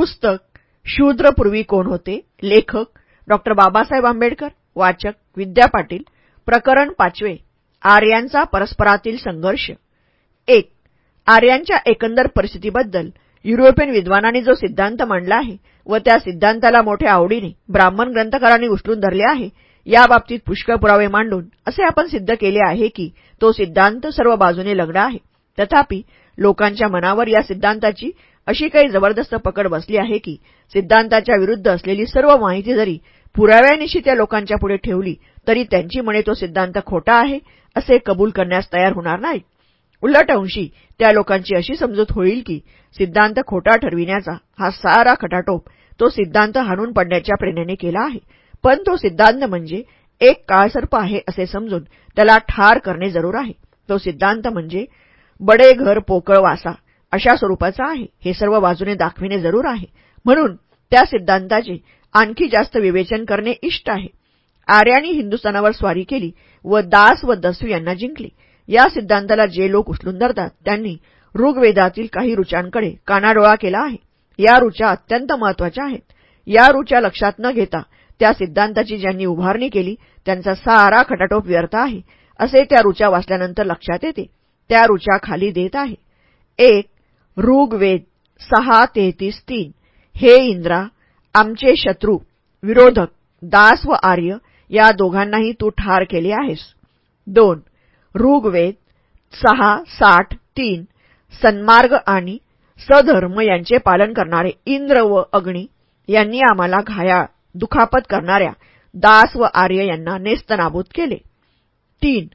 पुस्तक शूद्रपूर्वी कोण होते? लेखक डॉक्टर बाबासाहेब आंबेडकर वाचक विद्या पाटील प्रकरण पाचवे आर्यांचा परस्परातील संघर्ष. एक आर्यांच्या एकंदर परिस्थितीबद्दल युरोपियन विद्वानांनी जो सिद्धांत मांडला आहे व त्या सिद्धांताला मोठ्या आवडीने ब्राह्मण ग्रंथकारांनी उचलून धरले आहे याबाबतीत पुष्कळ पुरावे मांडून असे आपण सिद्ध केले आहे की तो सिद्धांत सर्व बाजूने लग्न आहे. तथापि लोकांच्या मनावर या सिद्धांताची अशी काही जबरदस्त पकड बसली आहे की सिद्धांताच्या विरुद्ध असलेली सर्व माहिती जरी पुराव्यानिशी त्या लोकांच्या पुढे ठेवली तरी त्यांची म्हणे तो सिद्धांत खोटा आहे असे कबूल करण्यास तयार होणार नाहीत. उलट अंशी त्या लोकांची अशी समजूत होईल की सिद्धांत खोटा ठरविण्याचा हा सारा खटाटोप तो सिद्धांत हाणून पडण्याच्या प्रेरणेने केला आहे. पण तो सिद्धांत म्हणजे एक काळसर्प आहे असे समजून त्याला ठार करणे जरूर आहे. तो सिद्धांत म्हणजे बडे घर पोकळ वासा अशा स्वरूपाचा आहे. हे सर्व बाजूने दाखविणे जरूर आहे. म्हणून त्या सिद्धांताचे आणखी जास्त विवेचन करणे इष्ट आहे. आर्यांनी हिंदुस्थानावर स्वारी केली व दास व दस्यू यांना जिंकले. या सिद्धांताला जे लोक उचलून धरतात त्यांनी ऋग्वेदातील काही रुचांकडे कानाडोळा केला आहे. या रुचा अत्यंत महत्त्वाच्या आहेत. या रुचा लक्षात न घेता त्या सिद्धांताची ज्यांनी उभारणी केली त्यांचा सारा खटाटोप व्यर्थ आहे. असे त्या रुचा वाचल्यानंतर लक्षात येते. त्या रुचा खाली देत आहे. एक ऋग्वेद सहा तेहतीस तीन. हे इंद्रा आमचे शत्रू विरोधक दास व आर्य या दोघांनाही तू ठार केले आहेस. दोन. ऋग्वेद सहा साठ तीन. सन्मार्ग आणि सधर्म यांचे पालन करणारे इंद्र व अग्नी यांनी आम्हाला घायाळ दुखापत करणाऱ्या दास व आर्य यांना नेस्तनाबूत केले. तीन.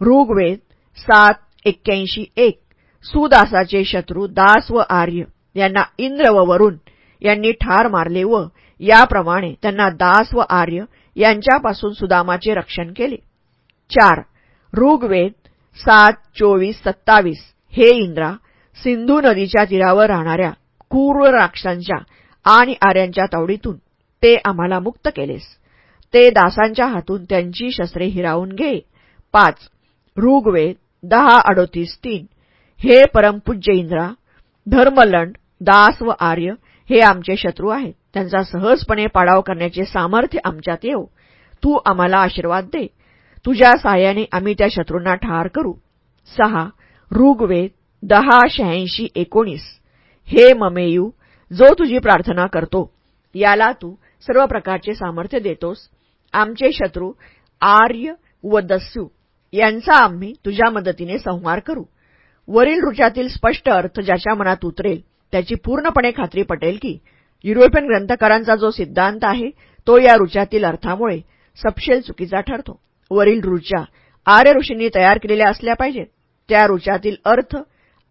ऋग्वेद सात एक्क्याऐंशी एक. सुदासाचे शत्रू दास व आर्य यांना इंद्र व वरुण यांनी ठार मारले व याप्रमाणे त्यांना दास व आर्य यांच्यापासून सुदामाचे रक्षण केले. चार ऋग्वेद सात चोवीस सत्तावीस हे इंद्रा सिंधू नदीच्या तीरावर राहणाऱ्या कुर्व राक्षांच्या आणि आर्यांच्या तावडीतून ते आम्हाला मुक्त केलेस. ते दासांच्या हातून त्यांची शस्त्रे हिरावून घे. पाच ऋग्वेद दहा अडोतीस तीन हे परमपूज्य इंद्रा धर्मलंड दास व आर्य हे आमचे शत्रू आहेत. त्यांचा सहजपणे पाडाव करण्याचे सामर्थ्य आमच्यात येऊ तू आम्हाला आशीर्वाद दे. तुझ्या साह्याने आम्ही त्या शत्रूंना ठार करू. सहा ऋग्वेद दहा शहाऐंशी एकोणीस. हे ममेयू जो तुझी प्रार्थना करतो याला तू सर्व प्रकारचे सामर्थ्य देतोस. आमचे शत्रू आर्य व दस्यू यांचा आम्ही तुझ्या मदतीने संहार करू. वरील ऋचातील स्पष्ट अर्थ ज्याच्या मनात उतरेल त्याची पूर्णपणे खात्री पटेल की युरोपियन ग्रंथकारांचा जो सिद्धांत आहे तो या ऋचातील अर्थामुळे सपशेल चुकीचा ठरतो. वरील ऋचा आर्य ऋषींनी तयार केलेल्या असल्या पाहिजेत. त्या ऋचातील अर्थ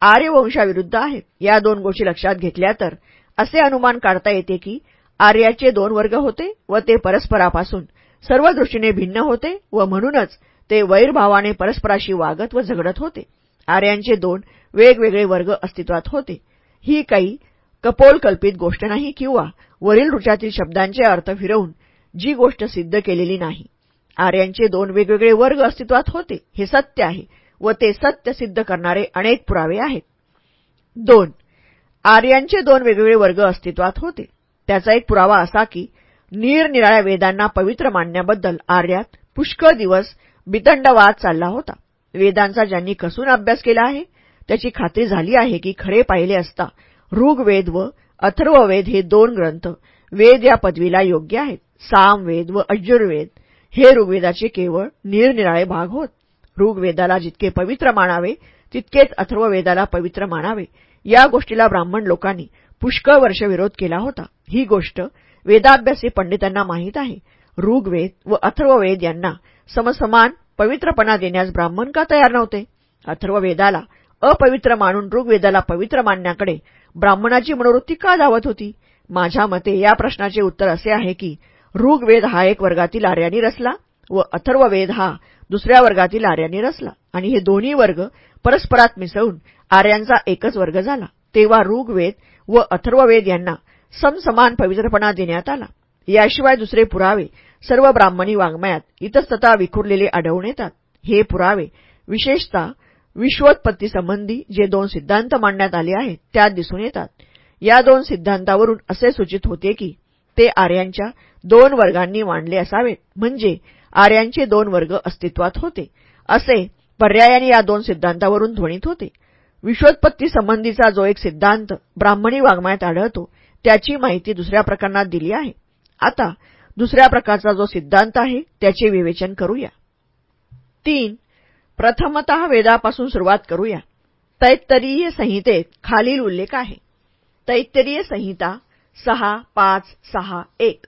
आर्यवंशाविरुद्ध आहेत. या दोन गोष्टी लक्षात घेतल्या तर असे अनुमान काढता येते की आर्याचे दोन वर्ग होते व ते परस्परापासून सर्व दृष्टीने भिन्न होते व म्हणूनच ते वैरभावाने परस्पराशी वागत व झगडत होते. आर्यांचे दोन वेगवेगळे वर्ग अस्तित्वात होते. ही काही कपोलकल्पित गोष्ट नाही किंवा वरील रुचातील शब्दांचे अर्थ फिरवून जी गोष्ट सिद्ध केलेली नाही. आर्यांचे दोन वेगवेगळे वर्ग अस्तित्वात होते. हे सत्य आहे व ते सत्य सिद्ध करणारे अनेक पुरावे आहेत. दोन. आर्यांचे दोन वेगवेगळे वर्ग अस्तित्वात होते. त्याचा एक पुरावा असा की निरनिराळ्या वेदांना पवित्र मानण्याबद्दल आर्यात पुष्कळ दिवस बितंडवाद चालला होता. वेदांचा ज्यांनी कसून अभ्यास केला आहे त्याची खात्री झाली आहे की खरे पाहिले असता ऋग्वेद व अथर्ववेद हे दोन ग्रंथ वेद या पदवीला योग्य आहेत. सामवेद व अज्जुर्वेद हे ऋग्वेदाचे केवळ निरनिराळे भाग होत. ऋग्वेदाला जितके पवित्र मानावे तितकेच अथर्ववेदाला पवित्र मानावे. या गोष्टीला ब्राह्मण लोकांनी पुष्कळ वर्ष विरोध केला होता. ही गोष्ट वेदाभ्यासी पंडितांना माहीत आहे. ऋग्वेद व अथर्ववेद यांना समसमान पवित्रपणा देण्यास ब्राह्मण का तयार नव्हते? अथर्व वेदाला अपवित्र मानून ऋग्वेदाला पवित्र मानण्याकडे ब्राह्मणाची मनोवृत्ती का धावत होती? माझ्या मते या प्रश्नाचे उत्तर असे आहे की ऋग्वेद हा एक वर्गातील आर्यांनी रचला व अथर्ववेद हा दुसऱ्या वर्गातील आर्यांनी रचला. आणि हे दोन्ही वर्ग परस्परात मिसळून आर्यांचा एकच वर्ग झाला. तेव्हा ऋग्वेद व अथर्ववेद यांना समसमान पवित्रपणा देण्यात आला. याशिवाय दुसरे पुरावे सर्व ब्राह्मणी वाङ्मयात इतस्तता विखुरलेले आढळून येतात. हे पुरावे विशेषतः विश्वोत्पत्तीसंबंधी जे दोन सिद्धांत मांडण्यात आले आहेत त्यात दिसून येतात. या दोन सिद्धांतावरून असे सूचित होते की ते आर्यांच्या दोन वर्गांनी मांडले असावेत. म्हणजे आर्यांचे दोन वर्ग अस्तित्वात होते. असे पर्यायाने या दोन सिद्धांतावरून ध्वनित होते. विश्वोत्पत्ती संबंधीचा जो एक सिद्धांत ब्राह्मणी वाङ्मयात आढळतो त्याची माहिती दुसऱ्या प्रकरणात दिली आहे. आता दुसऱ्या प्रकारचा जो सिद्धांत आहे त्याचे विवेचन करूया. तीन प्रथमत वेदापासून सुरुवात करूया. तैत्तरीय संहितेत खालील उल्लेख आहे. तैत्तरीय संहिता सहा पाच सहा एक.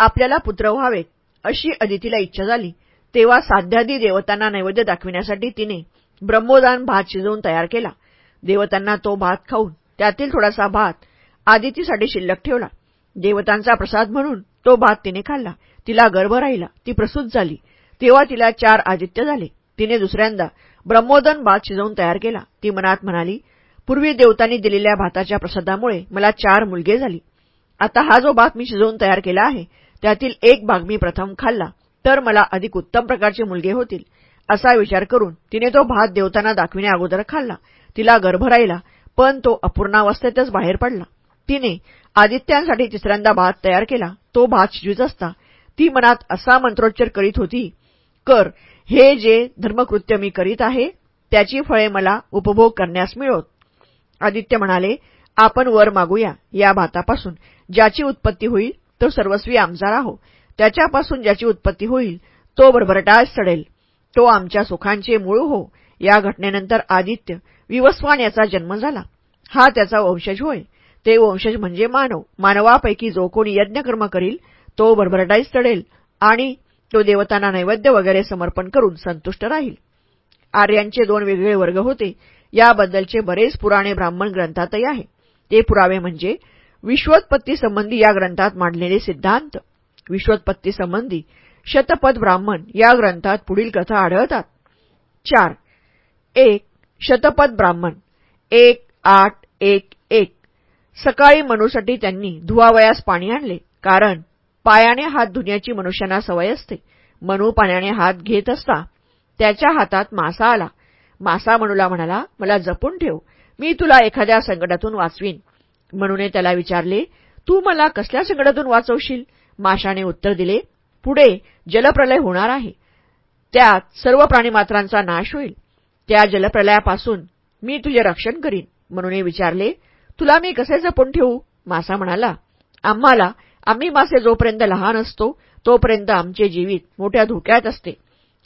आपल्याला पुत्र व्हावेत अशी अदितीला इच्छा झाली तेव्हा साध्यादी देवतांना नैवेद्य दाखविण्यासाठी तिने ब्रह्मोदान भात शिजवून तयार केला. देवतांना तो भात खाऊन त्यातील थोडासा भात आदितीसाठी शिल्लक ठेवला. देवतांचा प्रसाद म्हणून तो भात तिने खाल्ला. तिला गर्भ राहिला. ती प्रसूत झाली. तेव्हा तिला चार आदित्य झाले. तिने दुसऱ्यांदा ब्रह्मोदन भात शिजवून तयार केला. ती मनात म्हणाली पूर्वी देवतांनी दिलेल्या भाताच्या प्रसादामुळे मला चार मुलगे झाली. आता हा जो भात मी शिजवून तयार केला आहे त्यातील एक भाग मी प्रथम खाल्ला. तर मला अधिक उत्तम प्रकारचे मुलगे होतील. असा विचार करून तिने तो भात देवतांना दाखविण्या अगोदर खाल्ला. तिला गर्भ राहिला पण तो अपूर्णावस्थेतच बाहेर पडला. तिने आदित्यांसाठी तिसऱ्यांदा भात तयार केला. तो भात शिजवीत असता. ती मनात असा मंत्रोच्चार करीत होती कर हे जे धर्मकृत्य मी करीत आहे त्याची फळे मला उपभोग करण्यास मिळोत. आदित्य म्हणाले आपण वर मागूया या भातापासून. ज्याची उत्पत्ती होईल तो सर्वस्वी आमचा राहो. त्याच्यापासून ज्याची उत्पत्ती होईल तो भरभरटाळ सडेल. तो आमच्या सुखांचे मूळ हो. या घटनेनंतर आदित्य विवस्वान याचा जन्म झाला. हा त्याचा वंशज होय. ते वंशज म्हणजे मानव. मानवापैकी जो कोणी यज्ञकर्म करील तो भरभरटाईस चढेल आणि तो देवतांना नैवेद्य वगैरे समर्पण करून संतुष्ट राहील. आर्यांचे दोन वेगळे वर्ग होते. याबद्दलचे बरेच पुराणे ब्राह्मण ग्रंथातही आहे. ते पुरावे म्हणजे विश्वोत्पत्तीसंबंधी या ग्रंथात मांडलेले सिद्धांत. विश्वोत्पत्तीसंबंधी शतपथ ब्राह्मण या ग्रंथात पुढील कथा आढळतात. चार. एक. शतपथ ब्राह्मण. एक आठ एक एक. सकाळी मनूसाठी त्यांनी धुवावयास पाणी आणले कारण पायाने हात धुण्याची मनुष्यांना सवय असते. मनू पाण्याने हात घेत असता त्याच्या हातात मासा आला. मासा मनूला म्हणाला मला जपून ठेव. मी तुला एखाद्या संकटातून वाचवीन. मनूने त्याला विचारले तू मला कसल्या संकटातून वाचवशील? माशाने उत्तर दिले पुढे जलप्रलय होणार आहे. त्यात सर्व प्राणीमात्रांचा नाश होईल. त्या जलप्रलयापासून मी तुझे रक्षण करीन. म्हणून विचारले तुला मी कसे जपून ठेवू? मासा म्हणाला आम्हाला आम्ही मासे जोपर्यंत लहान असतो तोपर्यंत आमचे जीवित मोठ्या धोक्यात असते.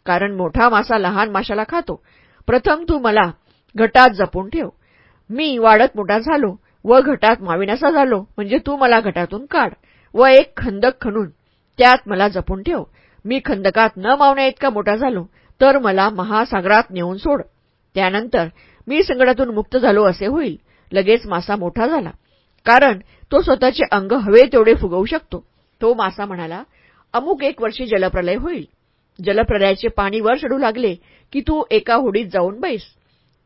कारण मोठा मासा लहान माशाला खातो. प्रथम तू मला घटात जपून ठेव. मी वाढत मोठा झालो व घटात माविनासा झालो म्हणजे तू मला घटातून काढ व एक खंदक खणून त्यात मला जपून ठेव. मी खंदकात न मावण्या इतका मोठा झालो तर मला महासागरात नेऊन सोड. त्यानंतर मी संकटातून मुक्त झालो असे होईल. लगेच मासा मोठा झाला. कारण तो स्वतःचे अंग हवे तेवढे फुगवू शकतो. तो मासा म्हणाला अमुक एक वर्षी जलप्रलय होईल. जलप्रलयाचे पाणी वर चढू लागले की तू एका होडीत जाऊन बैस.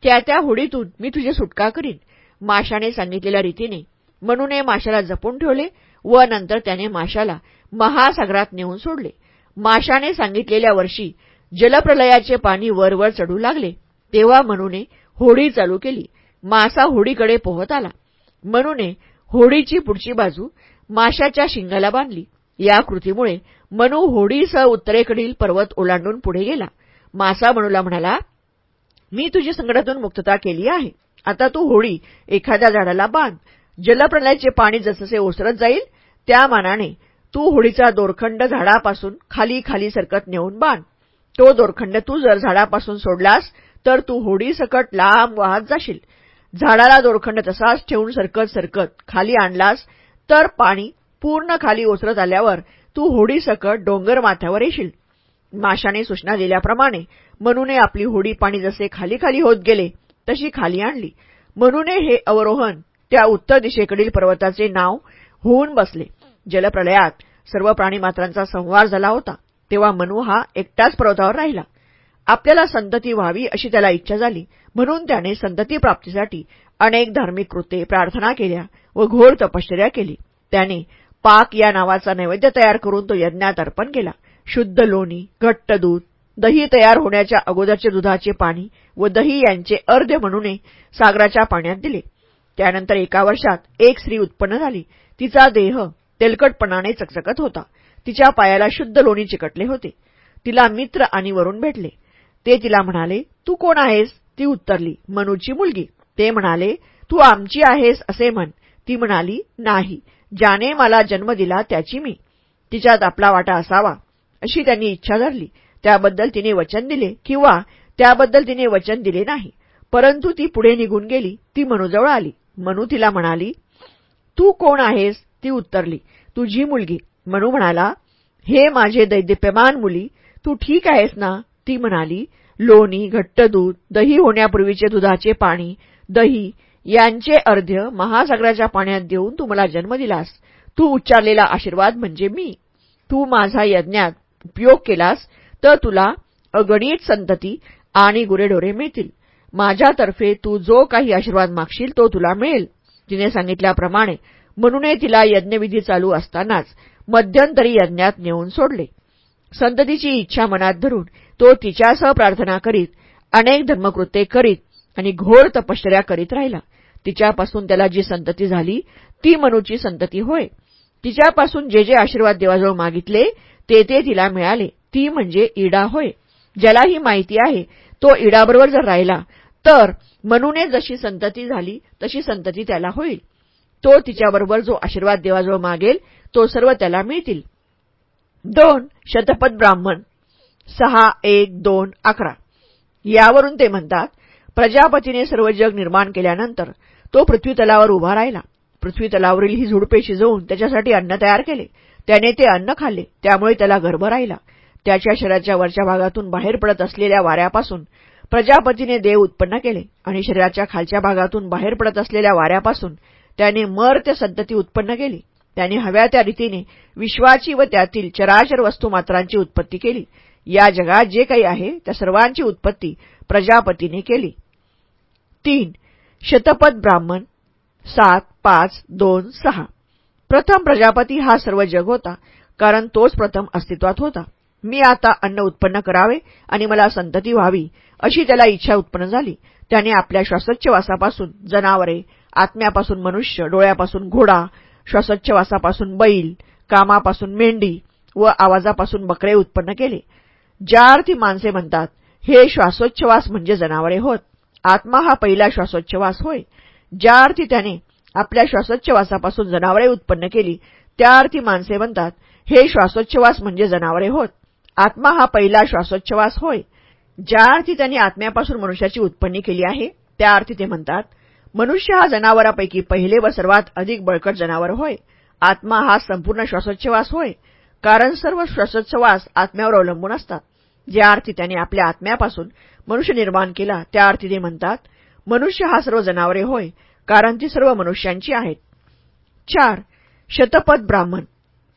त्या त्या होडीतून मी तुझी सुटका करीन. माशाने सांगितलेल्या रीतीने म्हणून माशाला जपून ठेवले व नंतर त्याने माशाला महासागरात नेऊन सोडले. माशाने सांगितलेल्या वर्षी जलप्रलयाचे पाणी वरवर चढू लागले. तेव्हा म्हणून होडी चालू केली. मासा होडीकडे पोहत आला. मनूने होडीची पुढची बाजू माशाच्या शिंगाला बांधली. या कृतीमुळे मनू होडीसह उत्तरेकडील पर्वत ओलांडून पुढे गेला. मासा मनूला म्हणाला मी तुझी संकटातून मुक्तता केली आहे. आता तू होडी एखाद्या झाडाला बांध. जलप्रलयाचे पाणी जससे ओसरत जाईल त्या मानाने तू होडीचा दोरखंड झाडापासून खाली खाली सरकत नेऊन बांध. तो दोरखंड तू जर झाडापासून सोडलास तर तू होडी सकट लांब वाहत जाशील. झाडाला दोरखंड तसाच ठेवून सरकत सरकत खाली आणलास तर पाणी पूर्ण खाली ओसरत आल्यावर तू होडी सकट डोंगर माथ्यावर येशील. माशाने सूचना दिल्याप्रमाणे मनूने आपली होडी पाणी जसे खाली खाली होत गेले तशी खाली आणली. मनूने हे अवरोहन त्या उत्तर दिशेकडील पर्वताचे नाव होऊन बसले. जलप्रलयात सर्व प्राणीमात्रांचा संहार झाला होता. तेव्हा मनू हा एकटाच पर्वतावर राहिला. आपल्याला संतती व्हावी अशी त्याला इच्छा झाली. म्हणून त्याने संतती प्राप्तीसाठी अनेक धार्मिक कृत्ये प्रार्थना केल्या व घोर तपश्चर्या केली. त्याने पाक या नावाचा नैवेद्य तयार करून तो यज्ञात अर्पण केला. शुद्ध लोणी घट्ट दूध दही तयार होण्याच्या अगोदरचे दुधाचे पाणी व दही यांचे अर्ध म्हणून सागराच्या पाण्यात दिले. त्यानंतर एका वर्षात एक स्त्री उत्पन्न झाली. तिचा देह तेलकटपणाने चकचकत होता. तिच्या पायाला शुद्ध लोणी चिकटले होते. तिला मित्र आणि वरून भेटले. ते तिला म्हणाले तू कोण आहेस? ती उत्तरली मनूची मुलगी. ते म्हणाले तू आमची आहेस असे म्हण. ती म्हणाली नाही ज्याने मला जन्म दिला त्याची मी. तिच्यात आपला वाटा असावा अशी त्यांनी इच्छा धरली. त्याबद्दल तिने वचन दिले किंवा त्याबद्दल तिने वचन दिले नाही. परंतु ती पुढे निघून गेली ती मनूजवळ आली. मनू तिला म्हणाली तू कोण आहेस? ती उत्तरली तुझी मुलगी. मनू म्हणाला हे माझे दैदिप्यमान मुली तू ठीक आहेस ना? ती म्हणाली लोणी घट्ट दूध दही होण्यापूर्वीचे दुधाचे पाणी दही यांचे अर्ध्य महासागराच्या पाण्यात देऊन तू मला जन्म दिलास. तू उच्चारलेला आशीर्वाद म्हणजे मी. तू माझा यज्ञात उपयोग केलास तर तुला अगणित संतती आणि गुरेढोरे मिळतील. माझ्यातर्फे तू जो काही आशीर्वाद मागशील तो तुला मिळेल. तिने सांगितल्याप्रमाणे म्हणूनही तिला यज्ञविधी चालू असतानाच मध्यंतरी यज्ञात नेऊन सोडले. संततीची इच्छा मनात धरून तो तिच्यासह प्रार्थना करीत अनेक धर्मकृत्ये करीत आणि घोर तपश्चर्या करीत राहिला. तिच्यापासून त्याला जी संतती झाली ती मनूची संतती होय. तिच्यापासून जे जे आशीर्वाद देवाजवळ मागितले ते ते तिला मिळाले. ती म्हणजे इडा होय. ज्याला ही माहिती आहे तो इडाबरोबर जर राहिला तर मनूने जशी संतती झाली तशी संतती त्याला होईल. तो तिच्याबरोबर जो आशीर्वाद देवाजवळ मागेल तो सर्व त्याला मिळतील. दोन शतपथ ब्राह्मण. सहा एक दोन अकरा. यावरून ते म्हणतात प्रजापतीने सर्व जग निर्माण केल्यानंतर तो पृथ्वीतलावर उभा राहिला. पृथ्वीतलावरील ही झुडपे शिजवून त्याच्यासाठी अन्न तयार केले. त्याने ते अन्न खाल्ले. त्यामुळे त्याला गर्भ राहिला. त्याच्या शरीराच्या वरच्या भागातून बाहेर पडत असलेल्या वाऱ्यापासून प्रजापतीने देव उत्पन्न केले आणि शरीराच्या खालच्या भागातून बाहेर पडत असलेल्या वाऱ्यापासून त्याने मर्त्य संतती उत्पन्न केली. त्याने हव्या त्या रीतीने विश्वाची व त्यातील चराचर वस्तुमात्रांची उत्पत्ती केली. या जगात जे काही आहे त्या सर्वांची उत्पत्ती प्रजापतीने केली. तीन शतपथ ब्राह्मण. सात पाच दोन सहा. प्रथम प्रजापती हा सर्व जग होता कारण तोच प्रथम अस्तित्वात होता. मी आता अन्न उत्पन्न करावे आणि मला संतती व्हावी अशी त्याला इच्छा उत्पन्न झाली. त्याने आपल्या श्वासोच्छवासापासून जनावरे आत्म्यापासून मनुष्य डोळ्यापासून घोडा श्वासोच्छवासापासून बैल कामापासून मेंढी व आवाजापासून बकरे उत्पन्न केले. ज्या अर्थी माणसे म्हणतात हे श्वासोच्छवास म्हणजे जनावरे होत. आत्मा हा पहिला श्वासोच्छवास होय. ज्या अर्थी त्याने आपल्या श्वासोच्छवासापासून जनावरे उत्पन्न केली त्या अर्थी माणसे म्हणतात हे श्वासोच्छवास म्हणजे जनावरे होत. आत्मा हा पहिला श्वासोच्छवास होय. ज्या अर्थी त्यांनी आत्म्यापासून मनुष्याची उत्पन्नी केली आहे त्या अर्थी ते म्हणतात मनुष्य हा जनावरापैकी पहिले व सर्वात अधिक बळकट जनावर होय. आत्मा हा संपूर्ण श्वासोच्छवास होय. कारण सर्व श्वासोच्छवास आत्म्यावर अवलंबून असतात. ज्या अर्थी त्याने आपल्या आत्म्यापासून मनुष्य निर्माण केला त्या अर्थी ते म्हणतात मनुष्य हा सर्व जनावरे होय कारण ती सर्व मनुष्यांची आहेत. चार शतपथ ब्राह्मण.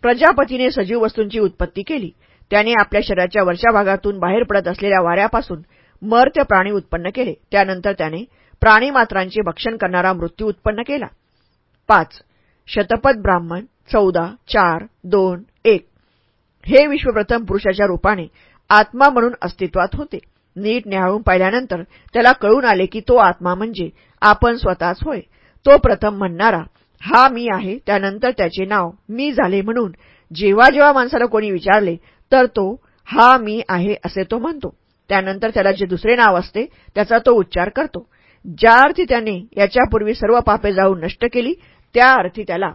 प्रजापतीने सजीव वस्तूंची उत्पत्ती केली. त्याने आपल्या शरीराच्या वरच्या भागातून बाहेर पडत असलेल्या वाऱ्यापासून मर्त्य प्राणी उत्पन्न केले. त्यानंतर त्याने प्राणीमात्रांचे भक्षण करणारा मृत्यू उत्पन्न केला. पाच. शतपथ ब्राह्मण चौदा चार दोन एक. हे विश्वप्रथम पुरुषाच्या रूपाने आत्मा म्हणून अस्तित्वात होते. नीट न्याळून पाहिल्यानंतर त्याला कळून आले की तो आत्मा म्हणजे आपण स्वतःच होय. तो प्रथम म्हणणारा हा मी आहे त्यानंतर त्याचे नाव मी झाले म्हणून जेव्हा जेव्हा माणसाला कोणी विचारले तर तो हा मी आहे असे तो म्हणतो. त्यानंतर त्याला जे दुसरे नाव असते त्याचा तो उच्चार करतो. ज्या अर्थी त्याने याच्यापूर्वी सर्व पापे जाऊन नष्ट केली त्या अर्थी त्याला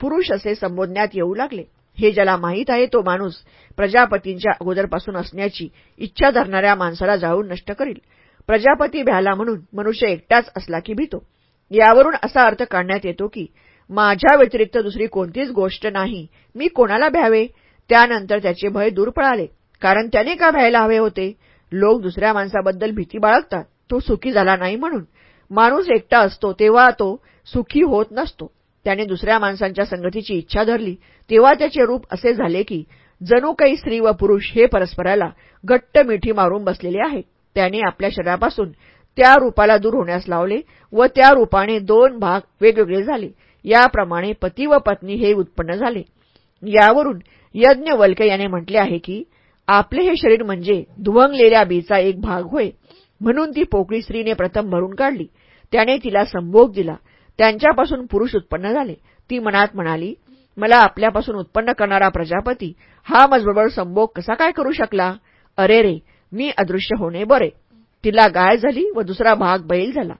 पुरुष असे संबोधण्यात येऊ लागले. हे ज्याला माहीत आहे तो माणूस प्रजापतींच्या अगोदरपासून असण्याची इच्छा धरणाऱ्या माणसाला जाऊन नष्ट करील. प्रजापती भ्याला म्हणून मनुष्य एकटाच असला की भीतो. यावरून असा अर्थ काढण्यात येतो की माझ्या व्यतिरिक्त दुसरी कोणतीच गोष्ट नाही. मी कोणाला भ्यावे? त्यानंतर त्याचे भय दूर पळाले. कारण त्याने का भ्यायला हवे होते? लोक दुसऱ्या माणसाबद्दल भीती बाळगतात. तो सुखी झाला नाही म्हणून. माणूस एकटा असतो तेव्हा तो सुखी होत नसतो. त्याने दुसऱ्या माणसांच्या संगतीची इच्छा धरली. तेव्हा त्याचे रूप असे झाले की जणू काही स्त्री व पुरुष हे परस्पराला घट्ट मिठी मारून बसलेले आहेत. त्याने आपल्या शरीरापासून त्या रूपाला दूर होण्यास लावले व त्या रूपाने दोन भाग वेगवेगळे झाले. याप्रमाणे पती व पत्नी हे उत्पन्न झाले. यावरून यज्ञवल्के याने म्हटले आहे की आपले हे शरीर म्हणजे धुवंगलेल्या बीचा एक भाग होय. म्हणून ती पोकळी स्त्रीने प्रथम भरून काढली. त्याने तिला संभोग दिला. त्यांच्यापासून पुरुष उत्पन्न झाले. ती मनात म्हणाली मला आपल्यापासून उत्पन्न करणारा प्रजापती हा मजबरोबर संभोग कसा काय करू शकला? अरे रे मी अदृश्य होणे बरे. तिला गाय झाली व दुसरा भाग बैल झाला.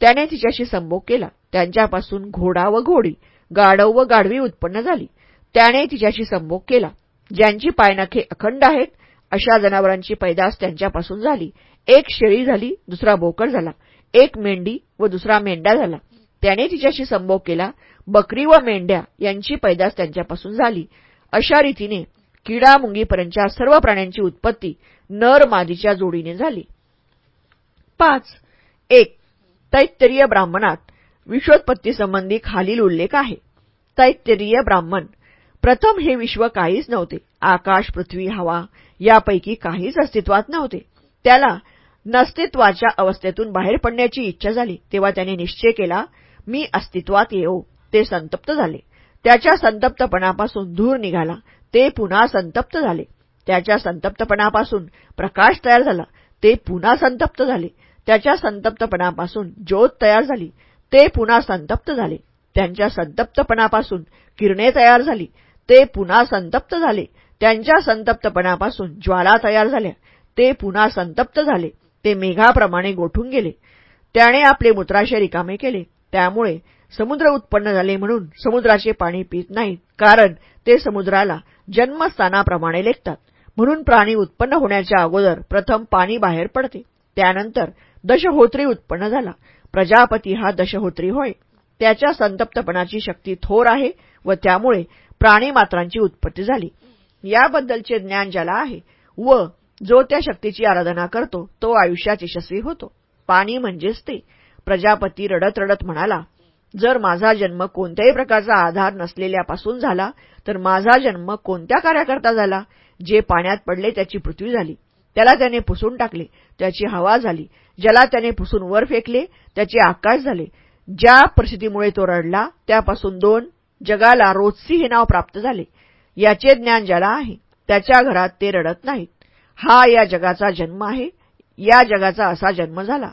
त्याने तिच्याशी संभोग केला. त्यांच्यापासून घोडा व घोडी गाढव व गाढवी उत्पन्न झाली. त्याने तिच्याशी संभोग केला. ज्यांची पायनखे अखंड आहेत अशा जनावरांची पैदास त्यांच्यापासून झाली. एक शेळी झाली दुसरा बोकड झाला. एक मेंढी व दुसरा मेंढा झाला. त्याने तिच्याशी संभोग केला. बकरी व मेंढ्या यांची पैदास त्यांच्यापासून झाली. अशा रीतीने किडा मुंगीपर्यंतच्या सर्व प्राण्यांची उत्पत्ती नर मादीच्या जोडीने झाली. पाच. एक. तैत्तरीय ब्राह्मणात विश्वोत्पत्तीसंबंधी खालील उल्लेख आहे. तैत्तरीय ब्राह्मण प्रथम हे विश्व काहीच नव्हते. आकाश पृथ्वी हवा यापैकी काहीच अस्तित्वात नव्हते. त्याला नस्तित्वाच्या अवस्थेतून बाहेर पडण्याची इच्छा झाली तेव्हा त्याने निश्चय केला मी अस्तित्वात येऊ. ते संतप्त झाले. त्याच्या संतप्तपणापासून धूर निघाला. ते पुन्हा संतप्त झाले. त्याच्या संतप्तपणापासून प्रकाश तयार झाला. ते पुन्हा संतप्त झाले. त्याच्या संतप्तपणापासून ज्योत तयार झाली. ते पुन्हा संतप्त झाले. त्यांच्या संतप्तपणापासून किरणे तयार झाली. ते पुन्हा संतप्त झाले. त्यांच्या संतप्तपणापासून ज्वाला तयार झाल्या. ते पुन्हा संतप्त झाले. ते मेघाप्रमाणे गोठून गेले. त्याने आपले मूत्राशय रिकामे केले. त्यामुळे समुद्र उत्पन्न झाले म्हणून समुद्राचे पाणी पित नाहीत कारण ते समुद्राला जन्मस्थानाप्रमाणे लेखतात. म्हणून प्राणी उत्पन्न होण्याच्या अगोदर प्रथम पाणी बाहेर पडते. त्यानंतर दशहोत्री उत्पन्न झाला. प्रजापती हा दशहोत्री होय. त्याच्या संतप्तपणाची शक्ती थोर आहे व त्यामुळे प्राणीमात्रांची उत्पत्ती झाली. याबद्दलचे ज्ञान ज्याला आहे व जो त्या शक्तीची आराधना करतो तो आयुष्यात यशस्वी होतो. पाणी म्हणजेच ते प्रजापती रडत रडत म्हणाला जर माझा जन्म कोणत्याही प्रकारचा आधार नसलेल्यापासून झाला तर माझा जन्म कोणत्या कार्याकरता झाला? जे पाण्यात पडले त्याची पृथ्वी झाली. त्याला त्याने पुसून टाकले त्याची हवा झाली. ज्याला त्याने पुसून वर फेकले त्याचे आकाश झाले. ज्या परिस्थितीमुळे तो रडला त्यापासून दोन जगाला रोजसी हे नाव प्राप्त झाले. याचे ज्ञान ज्याला आहे त्याच्या घरात ते रडत नाहीत. हा या जगाचा जन्म आहे या जगाचा असा जन्म झाला.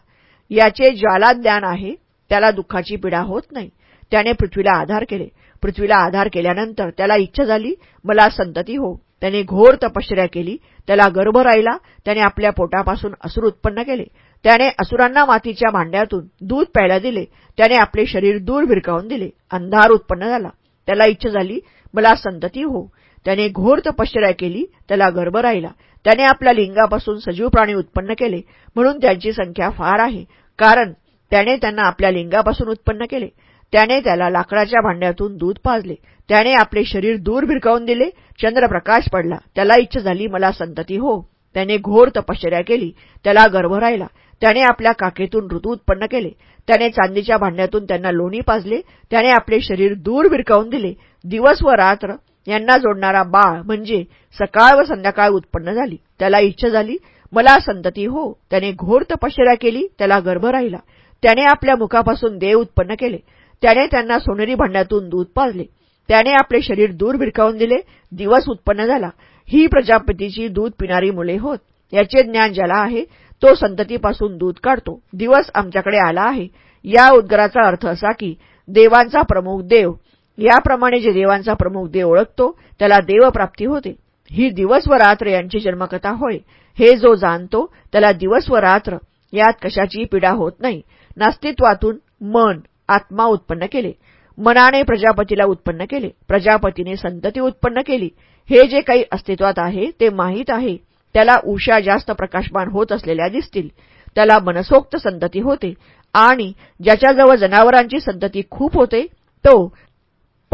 याचे ज्याला ज्ञान आहे त्याला दुःखाची पीडा होत नाही. त्याने पृथ्वीला आधार केले. पृथ्वीला आधार केल्यानंतर त्याला इच्छा झाली मला संतती हो. त्याने घोर तपश्चर्या केली त्याला गर्भ राहिला त्याने आपल्या पोटापासून असुर उत्पन्न केले. त्याने असुरांना मातीच्या भांड्यातून दूध प्यायला दिले. त्याने आपले शरीर दूर भिरकावून दिले. अंधार उत्पन्न झाला. त्याला इच्छा झाली मला संतती हो. त्याने घोर तपश्चर्या केली त्याला गर्भ राहिला. त्याने आपल्या लिंगापासून सजीव प्राणी उत्पन्न केले म्हणून त्यांची संख्या फार आहे. कारण त्याने त्यांना आपल्या लिंगापासून उत्पन्न केले. त्याने त्याला लाकडाच्या भांड्यातून दूध पाजले. त्याने आपले शरीर दूर भिरकावून दिले. चंद्रप्रकाश पडला. त्याला इच्छा झाली मला संतती हो. त्याने घोर तपश्चर्या केली. त्याला गर्भ राहिला. त्याने आपल्या काकेतून ऋतू उत्पन्न केले. त्याने चांदीच्या भांड्यातून त्यांना लोणी पाजले. त्याने आपले शरीर दूर भिरकावून दिले. दिवस व रात्र यांना जोडणारा बाळ म्हणजे सकाळ व संध्याकाळ उत्पन्न झाली. त्याला इच्छा झाली मला संतती हो. त्याने घोर तपश्चर्या केली त्याला गर्भ राहिला. त्याने आपल्या मुखापासून देव उत्पन्न केले. त्याने त्यांना सोनेरी भांड्यातून दूध पाजले. त्याने आपले शरीर दूर भिरकावून दिले. दिवस उत्पन्न झाला. ही प्रजापतीची दूध पिणारी मुले होत. याचे ज्ञान ज्याला आहे तो संततीपासून दूध काढतो. दिवस आमच्याकडे आला आहे. या उद्गाराचा अर्थ असा की देवांचा प्रमुख देव याप्रमाणे जे देवांचा प्रमुख देव ओळखतो त्याला देवप्राप्ती होते. ही दिवस व रात्र यांची जन्मकथा होय. हे जो जाणतो त्याला दिवस व रात्र यात कशाचीही पीडा होत नाही. नास्तित्वातून मन आत्मा उत्पन्न केले. मनाने प्रजापतीला उत्पन्न केले. प्रजापतीने संतती उत्पन्न केली. हे जे काही अस्तित्वात आहे ते माहीत आहे. त्याला उषा जास्त प्रकाशमान होत असलेल्या दिसतील. त्याला मनसोक्त संतती होते. आणि ज्याच्याजवळ जनावरांची संतती खूप होते तो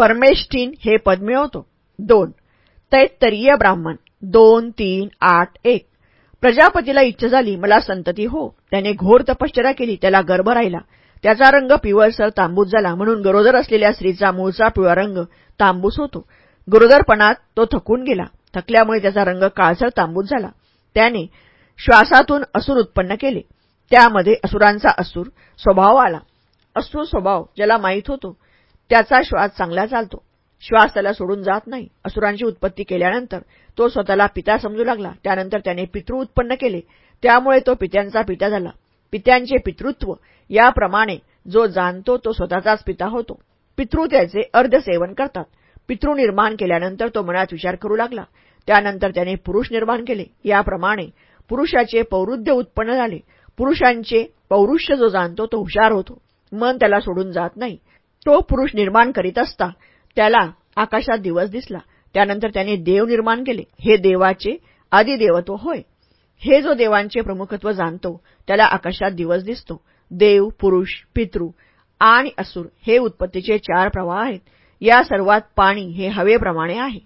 परमेष्ठीन हे पद मिळवतो. दोन तैत्तरीय ब्राह्मण. दोन तीन आठ एक. प्रजापतीला इच्छा झाली मला संतती हो. त्याने घोर तपश्चर्या केली त्याला गर्भ राहिला. त्याचा रंग पिवळसर तांबूस झाला. म्हणून गरोदर असलेल्या स्त्रीचा मूळचा पिवळा रंग तांबूस होतो. गरोदरपणात तो थकून गेला. थकल्यामुळे त्याचा रंग काळसर तांबूस झाला. त्याने श्वासातून असुर उत्पन्न केले. त्यामध्ये असुरांचा असुर स्वभाव आला. असुर स्वभाव ज्याला माहीत होतो. त्याचा श्वास चांगला चालतो. श्वास त्याला सोडून जात नाही. असुरांची उत्पत्ती केल्यानंतर तो स्वतःला पिता समजू लागला. त्यानंतर त्याने पितृ उत्पन्न केले. त्यामुळे तो पित्यांचा पिता झाला. पित्यांचे पितृत्व याप्रमाणे जो जाणतो तो स्वतःचाच पिता होतो. पितृ त्याचे अर्धसेवन करतात. पितृ निर्माण केल्यानंतर तो मनात विचार करू लागला. त्यानंतर त्याने पुरुष निर्माण केले. याप्रमाणे पुरुषाचे पौरुद्ध उत्पन्न झाले. पुरुषांचे पौरुष्य जो जाणतो तो हुशार होतो. मन त्याला सोडून जात नाही. तो पुरुष निर्माण करीत असता त्याला आकाशात दिवस दिसला. त्यानंतर त्याने देव निर्माण केले. हे देवाचे आदिदेवत्व होय. हे जो देवांचे प्रमुखत्व जाणतो त्याला आकाशात दिवस दिसतो. देव पुरुष पितृ आणि असुर हे उत्पत्तीचे चार प्रवाह आहेत. या सर्वात पाणी हे हवेप्रमाणे आहे.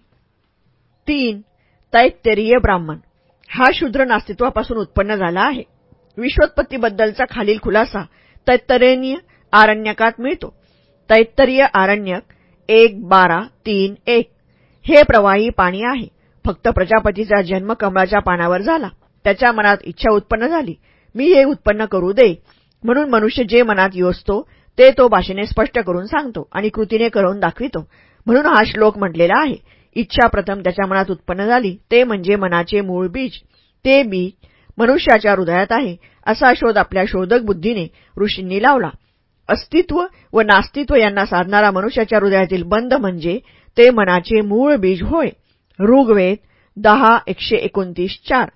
तीन तैत्तेरीय ब्राह्मण. हा शूद्र नास्तित्वापासून उत्पन्न झाला आहे. विश्वोत्पत्तीबद्दलचा खालील खुलासा तैत्तरेनीय आरण्यकात मिळतो. तैत्तरीय आरण्यक एक बारा तीन एक. हे प्रवाही पाणी आहे. फक्त प्रजापतीचा जन्म कमळाच्या पानावर झाला. त्याच्या मनात इच्छा उत्पन्न झाली. मी हे उत्पन्न करू दे. म्हणून मनुष्य जे मनात योजतो ते तो भाषेने स्पष्ट करून सांगतो आणि कृतीने करून दाखवितो. म्हणून हा श्लोक म्हटलेला आहे. इच्छा प्रथम त्याच्या मनात उत्पन्न झाली. ते म्हणजे मनाचे मूळ बीज. ते बीज मनुष्याच्या हृदयात आहे. असा शोध आपल्या शोधक बुद्धीने ऋषींनी लावला. अस्तित्व व नास्तित्व यांना साधणारा मनुष्याच्या हृदयातील बंद म्हणजे ते मनाचे मूळ बीज होय. ऋग्वेद दहा एकशे एकोणतीस चार.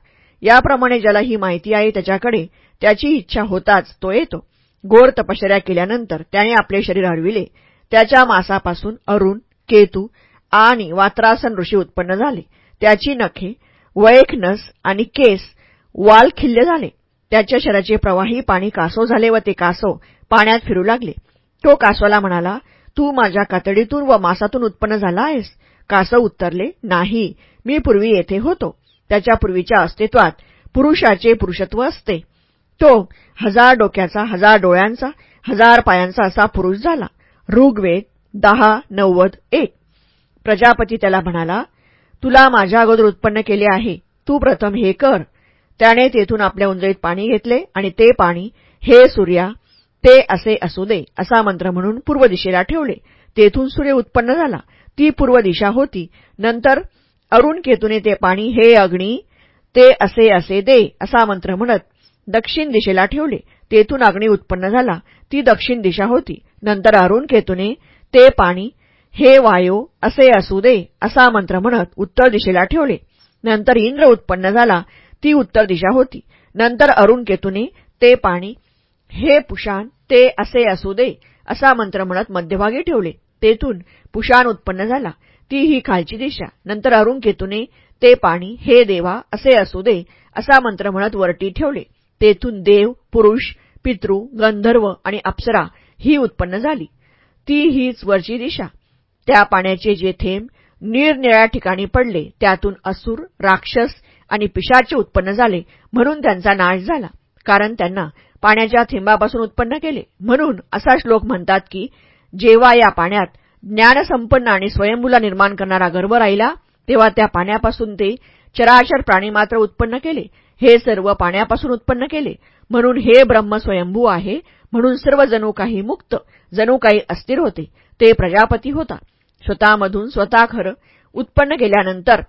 याप्रमाणे ज्याला ही माहिती आहे त्याच्याकडे त्याची इच्छा होताच तो येतो. गोर तपश्चर्या केल्यानंतर त्याने आपले शरीर हरविले. त्याच्या मासापासून अरुण केतू आणि वात्रासन ऋषी उत्पन्न झाले. त्याची नखे वैखनस आणि केस वाल खिल्ले झाले. त्याच्या शरीराचे प्रवाही पाणी कासो झाले व ते कासव पाण्यात फिरू लागले. तो कासवाला म्हणाला तू माझ्या कातडीतून व मासातून उत्पन्न झाला आहेस. कासव उत्तरले नाही मी पूर्वी येथे होतो. त्याच्या पूर्वीच्या अस्तित्वात पुरुषाचे पुरुषत्व असते. तो हजार डोक्याचा हजार डोळ्यांचा हजार पायांचा असा पुरुष झाला. ऋग्वेद दहा नव्वद एक. प्रजापती त्याला म्हणाला तुला माझ्या अगोदर उत्पन्न केले आहे. तू प्रथम हे कर. त्याने तेथून आपल्या उंजळीत पाणी घेतले आणि ते पाणी हे सूर्या ते असे असू दे असा मंत्र म्हणून पूर्व दिशेला ठेवले. तेथून सूर्य उत्पन्न झाला. ती पूर्व दिशा होती. नंतर अरुण केतूने ते पाणी हे अग्नी ते असे असे दे असा मंत्र म्हणत दक्षिण दिशेला ठेवले. तेथून अग्नी उत्पन्न झाला. ती दक्षिण दिशा होती. नंतर अरुण केतूने ते पाणी हे वायो असे असू दे असा मंत्र म्हणत उत्तर दिशेला ठेवले. नंतर इंद्र उत्पन्न झाला. ती उत्तर दिशा होती. नंतर अरुण केतूने ते पाणी हे पुषाण ते असे असू दे असा मंत्र म्हणत मध्यभागी ठेवले. तेथून पुषाण उत्पन्न झाला. ती ही खालची दिशा नंतर अरुणकेतूने ते पाणी हे देवा असे असू दे असा मंत्र म्हणत वरटी ठेवले. तेथून देव पुरुष पितृ गंधर्व आणि अप्सरा ही उत्पन्न झाली. ती हीच वरची दिशा. त्या पाण्याचे जे थेंब निरनिळ्या ठिकाणी पडले त्यातून असुर राक्षस आणि पिशाचे उत्पन्न झाले म्हणून त्यांचा नाश झाला. कारण त्यांना पाण्याच्या थेंबापासून उत्पन्न केले. म्हणून असा श्लोक म्हणतात की जेव्हा या पाण्यात ज्ञानसंपन्न आणि स्वयंभूला निर्माण करणारा गर्भ राहिला तेव्हा त्या पाण्यापासून ते चराचर प्राणी मात्र उत्पन्न केले. हे सर्व पाण्यापासून उत्पन्न केले. म्हणून हे ब्रह्म स्वयंभू आहे. म्हणून सर्व जणू काही मुक्त जणू काही अस्थिर होते. ते प्रजापती होता. स्वतःमधून स्वतः खरं उत्पन्न केल्यानंतर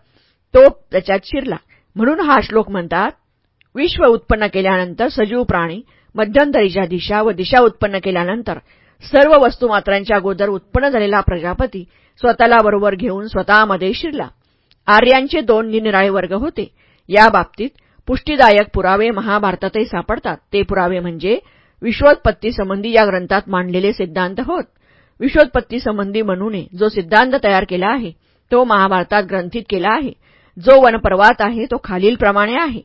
तो त्याच्यात शिरला. म्हणून हा श्लोक म्हणतात विश्व उत्पन्न केल्यानंतर सजीव प्राणी मध्यंतरीच्या दिशा व दिशा उत्पन्न केल्यानंतर सर्व वस्तुमात्रांच्या अगोदर उत्पन्न झालेला प्रजापती स्वतःला बरोबर घेऊन स्वतःमध्ये शिरला. आर्यांचे दोन निरनिराळे वर्ग होते. या बाबतीत पुष्टीदायक पुरावे महाभारतातही सापडतात. ते पुरावे म्हणजे विश्वोत्पत्तीसंबंधी या ग्रंथात मांडलेले सिद्धांत होत. विश्वोत्पत्तीसंबंधी म्हणून जो सिद्धांत तयार केला आहे तो महाभारतात ग्रंथित केला आहे. जो वनपर्वात आहे तो खालीलप्रमाणे आहे.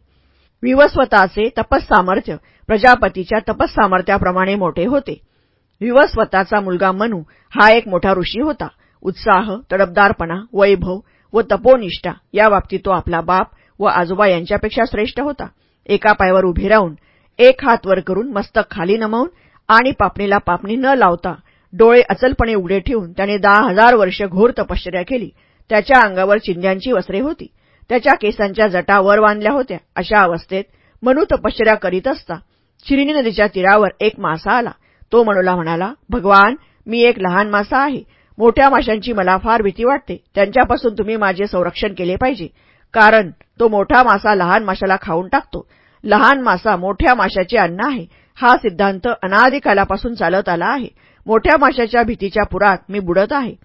विवस्वताचे तपस्सामर्थ्य प्रजापतीच्या तपस्सामर्थ्याप्रमाणे मोठे होते. विवस्वताचा मुलगा मनू हा एक मोठा ऋषी होता. उत्साह तडबदारपणा वैभव व तपोनिष्ठा या बाबतीत तो आपला बाप व आजोबा यांच्यापेक्षा श्रेष्ठ होता. एका पायावर उभे राहून एक हात वर करून मस्तक खाली नमवून आणि पापणीला पापणी न लावता डोळे अचलपणे उघडे ठेवून त्याने दहा हजार वर्ष घोर तपश्चर्या केली. त्याच्या अंगावर चिंध्यांची वस्त्रे होती. त्याच्या केसांच्या जटा वर बांधल्या होत्या. अशा अवस्थेत मनू तपश्चर्या करीत असता शिरिनी नदीच्या तीरावर एक मासा आला. तो मनूला म्हणाला भगवान मी एक लहान मासा आहे. मोठ्या माशांची मला फार भीती वाटते. त्यांच्यापासून तुम्ही माझे संरक्षण केले पाहिजे. कारण तो मोठा मासा लहान माशाला खाऊन टाकतो. लहान मासा मोठ्या माशाचे अन्न आहे. हा सिद्धांत अनादिकालापासून चालत आला आहे. मोठ्या माशाच्या भीतीच्या पुरात मी बुडत आहे.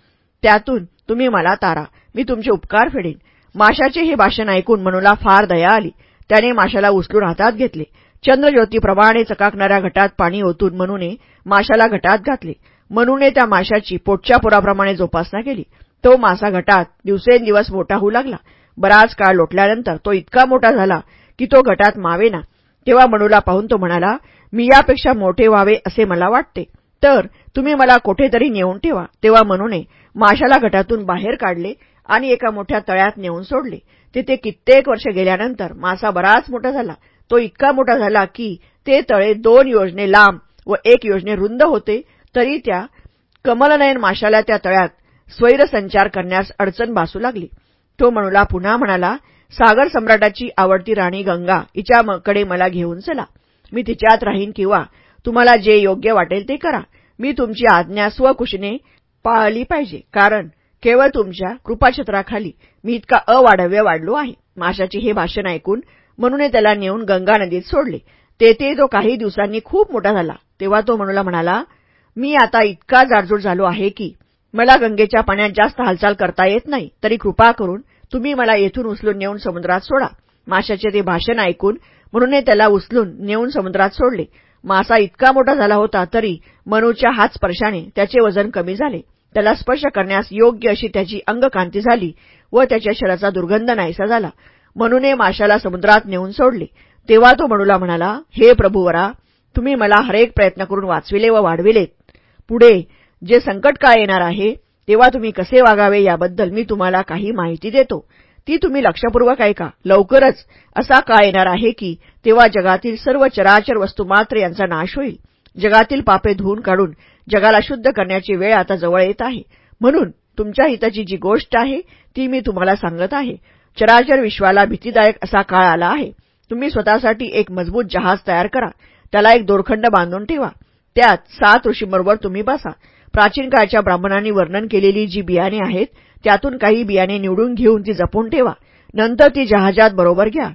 त्यातून तुम्ही मला तारा. मी तुमचे उपकार फेडेन. माशाचे हे भाषण ऐकून मनूला फार दया आली. त्याने माशाला उचलून हातात घेतले. चंद्रज्योतीप्रमाणे चकाकणाऱ्या घटात पाणी ओतून मनूने माशाला घटात घातले. मनूने त्या माशाची पोटच्या पुराप्रमाणे जोपासना केली. तो मासा घटात दिवसेंदिवस मोठा होऊ लागला. बराच काळ लोटल्यानंतर तो इतका मोठा झाला की तो घटात मावेना. तेव्हा मनूला पाहून तो म्हणाला मी यापेक्षा मोठे व्हावे असे मला वाटते. तर तुम्ही मला कोठेतरी नेऊन ठेवा. तेव्हा मनूने माशाला घटातून बाहेर काढले. आणि एका मोठ्या तळ्यात नेऊन सोडले. तिथे कित्येक वर्ष गेल्यानंतर मासा बराच मोठा झाला. तो इतका मोठा झाला की ते तळे दोन योजने लांब व एक योजने रुंद होते तरी त्या कमलनयन माशाला त्या तळ्यात स्वैरसंचार करण्यास अडचण भासू लागली. तो म्हणूला पुन्हा म्हणाला सागर सम्राटाची आवडती राणी गंगा हिच्याकडे मला घेऊन चला. मी तिच्यात राहीन किंवा तुम्हाला जे योग्य वाटेल ते करा. मी तुमची आज्ञा स्वकुशीने पाळली पाहिजे. कारण केवळ तुमच्या कृपाछत्राखाली मी इतका अवाढव्य वाढलो आहे. माशाचे हे भाषण ऐकून म्हणून त्याला नेऊन गंगा नदीत सोडले. तेथे तो काही दिवसांनी खूप मोठा झाला. तेव्हा तो मनूला म्हणाला मी आता इतका जाडजूड झालो आहे की मला गंगेच्या पाण्यात जास्त हालचाल करता येत नाही. तरी कृपा करून तुम्ही मला येथून उचलून नेऊन समुद्रात सोडा. माशाचे ते भाषण ऐकून म्हणून त्याला उचलून नेऊन समुद्रात सोडले. मासा इतका मोठा झाला होता तरी मनूच्या हात स्पर्शाने त्याचे वजन कमी झाले. त्याला स्पर्श करण्यास योग्य अशी त्याची अंगकांती झाली व त्याच्या शराचा दुर्गंध नाहीसा झाला. मनूने माशाला समुद्रात नेऊन सोडले. तेव्हा तो मनूला म्हणाला हे प्रभूवरा तुम्ही मला हरेक प्रयत्न करून वाचविले व वाढविलेत. पुढे जे संकट काळ येणार आहे तेव्हा तुम्ही कसे वागावे याबद्दल मी तुम्हाला काही माहिती देतो. ती तुम्ही लक्षपूर्वक ऐका. लवकरच असा काळ येणार आहे की तेव्हा जगातील सर्व चराचर वस्तू मात्र यांचा नाश होईल. जगातील पापे धुवून काढून जगाला शुद्ध करण्याची वेळ आता जवळ येत आहे. म्हणून तुमच्या हिताची जी गोष्ट आहे ती मी तुम्हाला सांगत आहे. चराचर विश्वाला भीतीदायक असा काळ आला आहे. तुम्ही स्वतःसाठी एक मजबूत जहाज तयार करा. त्याला एक दोरखंड बांधून ठेवा. त्यात सात ऋषींबरोबर तुम्ही बसा. प्राचीन काळच्या ब्राह्मणांनी वर्णन केलेली जी बियाणे आहेत त्यातून काही बियाणे निवडून घेऊन ती जपून ठेवा. नंतर ती जहाजात बरोबर घ्या.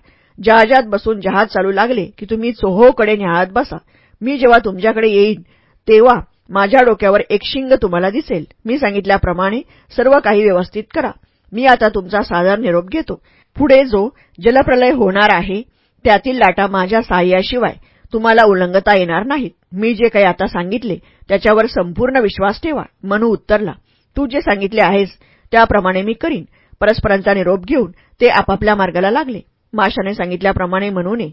जहाजात बसून जहाज चालू लागले की तुम्ही चोहोकडे न्याहाळत बसा. मी जेव्हा तुमच्याकडे येईन तेव्हा माझ्या डोक्यावर एक शिंग तुम्हाला दिसेल. मी सांगितल्याप्रमाणे सर्व काही व्यवस्थित करा. मी आता तुमचा साधारण निरोप घेतो. पुढे जो जलप्रलय होणार आहे त्यातील लाटा माझ्या सहाय्याशिवाय तुम्हाला उल्लंघता येणार नाहीत. मी जे काही आता सांगितले त्याच्यावर संपूर्ण विश्वास ठेवा. मनू उत्तरला तू जे सांगितले आहेस त्याप्रमाणे मी करीन. परस्परांचा निरोप घेऊन ते आपापल्या मार्गाला लागले. माशाने सांगितल्याप्रमाणे मनूने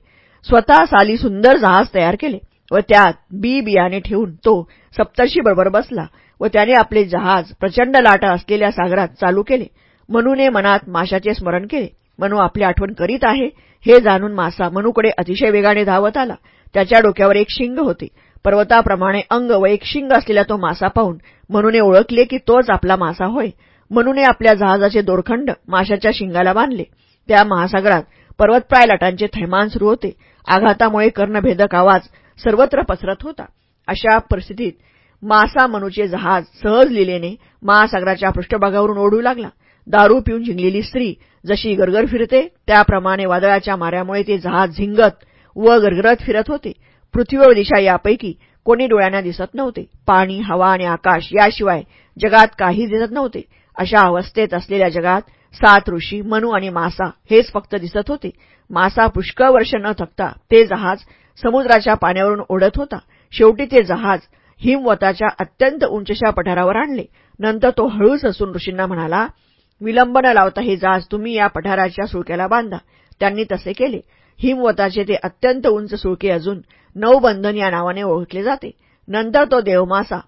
स्वतः साली सुंदर जहाज तयार केले. व त्यात बी बियाणे ठेवून तो सप्तर्षीबरोबर बसला व त्याने आपले जहाज प्रचंड लाटा असलेल्या सागरात चालू केले. मनूने मनात माशाचे स्मरण केले. मनू आपली आठवण करीत आहे हे जाणून मासा मनूकडे अतिशय वेगाने धावत आला. त्याच्या डोक्यावर एक शिंग होते. पर्वताप्रमाणे अंग व एक शिंग असलेला तो मासा पाहून मनूने ओळखले की तोच आपला मासा होय. मनूने आपल्या जहाजाचे दोरखंड माशाच्या शिंगाला बांधले. त्या महासागरात पर्वतप्राय लाटांचे थैमान सुरू होते. आघातामुळे कर्णभेदक आवाज सर्वत्र पसरत होता. अशा परिस्थितीत मासा मनुचे जहाज सहज लिलेने महासागराच्या पृष्ठभागावरून ओढू लागला. दारू पिऊन झिंगलेली स्त्री जशी गरगर फिरते त्याप्रमाणे वादळाच्या माऱ्यामुळे ते जहाज झिंगत व गरगरत फिरत होते. पृथ्वी व दिशा यापैकी कोणी डोळ्यांना दिसत नव्हते. पाणी हवा आणि आकाश याशिवाय जगात काही दिसत नव्हते. अशा अवस्थेत असलेल्या जगात सात ऋषी मनू आणि मासा हेच फक्त दिसत होते. मासा पुष्कळ वर्ष न थकता ते जहाज समुद्राच्या पाण्यावरून ओढत होता. शेवटी ते जहाज हिमवताच्या अत्यंत उंचशा पठारावर आणले. नंतर तो हळूच असून ऋषींना म्हणाला विलंब न लावता हे जहाज तुम्ही या पठाराच्या सुळक्याला बांधा. त्यांनी तसे केले. हिमवताचे ते अत्यंत उंच सुळके अजून नौबंधन या नावाने ओळखले जाते. नंतर तो देवमासा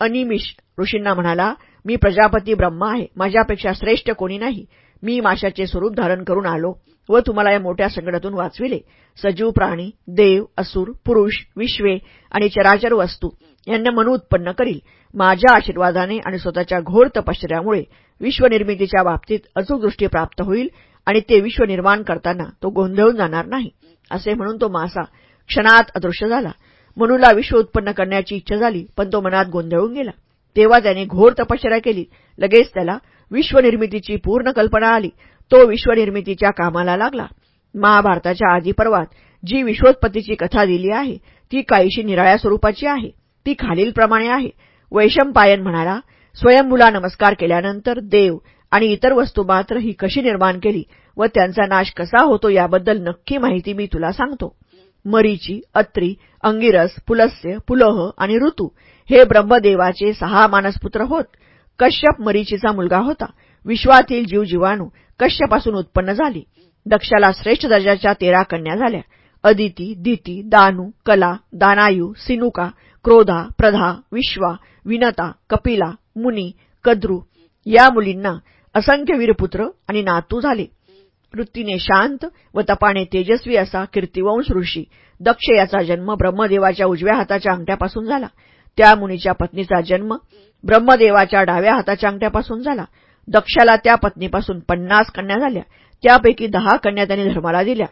अनिमिष ऋषींना म्हणाला मी प्रजापती ब्रह्मा आहे. माझ्यापेक्षा श्रेष्ठ कोणी नाही. मी माशाचे स्वरूप धारण करून आलो. व तुम्हाला या मोठ्या संकटातून वाचविले. सजीव प्राणी देव असुर पुरुष विश्वे आणि चराचर वस्तू यांना मनू उत्पन्न करील. माझ्या आशीर्वादाने आणि स्वतःच्या घोर तपश्चर्यामुळे विश्वनिर्मितीच्या बाबतीत अचूक दृष्टी प्राप्त होईल आणि ते विश्व निर्माण करताना तो गोंधळून जाणार नाही असे म्हणून तो मासा क्षणात अदृश्य झाला. मनूला विश्व उत्पन्न करण्याची इच्छा झाली पण तो मनात गोंधळून गेला. तेव्हा त्याने घोर तपश्चर्या केली. लगेच त्याला विश्वनिर्मितीची पूर्ण कल्पना आली. तो विश्वनिर्मितीच्या कामाला लागला. महाभारताच्या आदिपर्वात जी विश्वोत्पत्तीची कथा दिली आहे ती काहीशी निराळ्या स्वरूपाची आहे. ती खालीलप्रमाणे आहे. वैशंपायन म्हणाला स्वयंभूला नमस्कार केल्यानंतर देव आणि इतर वस्तू मात्र ही कशी निर्माण केली व त्यांचा नाश कसा होतो याबद्दल नक्की माहिती मी तुला सांगतो. मरीची अत्री अंगिरस पुलस्य पुलह आणि ऋतू हे ब्रह्मदेवाचे सहा मानसपुत्र होत. कश्यप मरीचीचा मुलगा होता. विश्वातील जीवजीवाणू कश्यपासून उत्पन्न झाली? दक्षाला श्रेष्ठ दर्जाच्या तेरा कन्या झाल्या. अदिती दिती दानू कला दानायू सिनुका क्रोधा प्रधा विश्वा विनता कपिला मुनी कद्रू या मुलींना असंख्य वीरपुत्र आणि नातू झाले. वृत्तीने शांत व तपाने तेजस्वी असा कीर्तिवंश ऋषी दक्ष याचा जन्म ब्रह्मदेवाच्या उजव्या हाताच्या अंगठ्यापासून झाला. त्या मुनीच्या पत्नीचा जन्म ब्रह्मदेवाच्या डाव्या हाताच्या अंगठ्यापासून झाला. दक्षाला त्या पत्नीपासून पन्नास कन्या झाल्या. त्यापैकी दहा कन्या त्यांनी धर्माला दिल्या.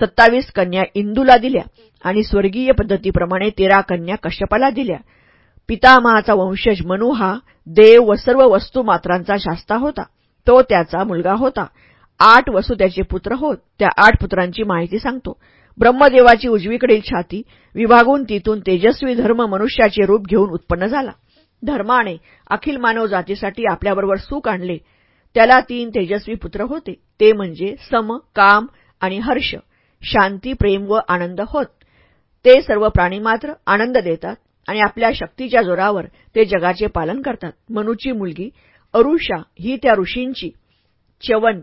सत्तावीस कन्या इंदूला दिल्या आणि स्वर्गीय पद्धतीप्रमाणे तेरा कन्या कश्यपाला दिल्या. पितामहाचा वंशज मनू हा देव व सर्व वस्तुमात्रांचा शास्ता होता. तो त्याचा मुलगा होता. आठ वसू त्याचे पुत्र होत. त्या आठ पुत्रांची माहिती सांगतो. ब्रह्मदेवाची उजवीकडील छाती विभागून तिथून तेजस्वी धर्म मनुष्याचे रूप घेऊन उत्पन्न झाला. धर्माने अखिल मानव जातीसाठी आपल्याबरोबर सुख आणले. त्याला तीन तेजस्वी पुत्र होते. ते म्हणजे सम काम आणि हर्ष. शांती प्रेम व आनंद होत. ते सर्व प्राणी मात्र आनंद देतात आणि आपल्या शक्तीच्या जोरावर ते जगाचे पालन करतात. मनुची मुलगी अरुषा ही त्या ऋषींची च्यवन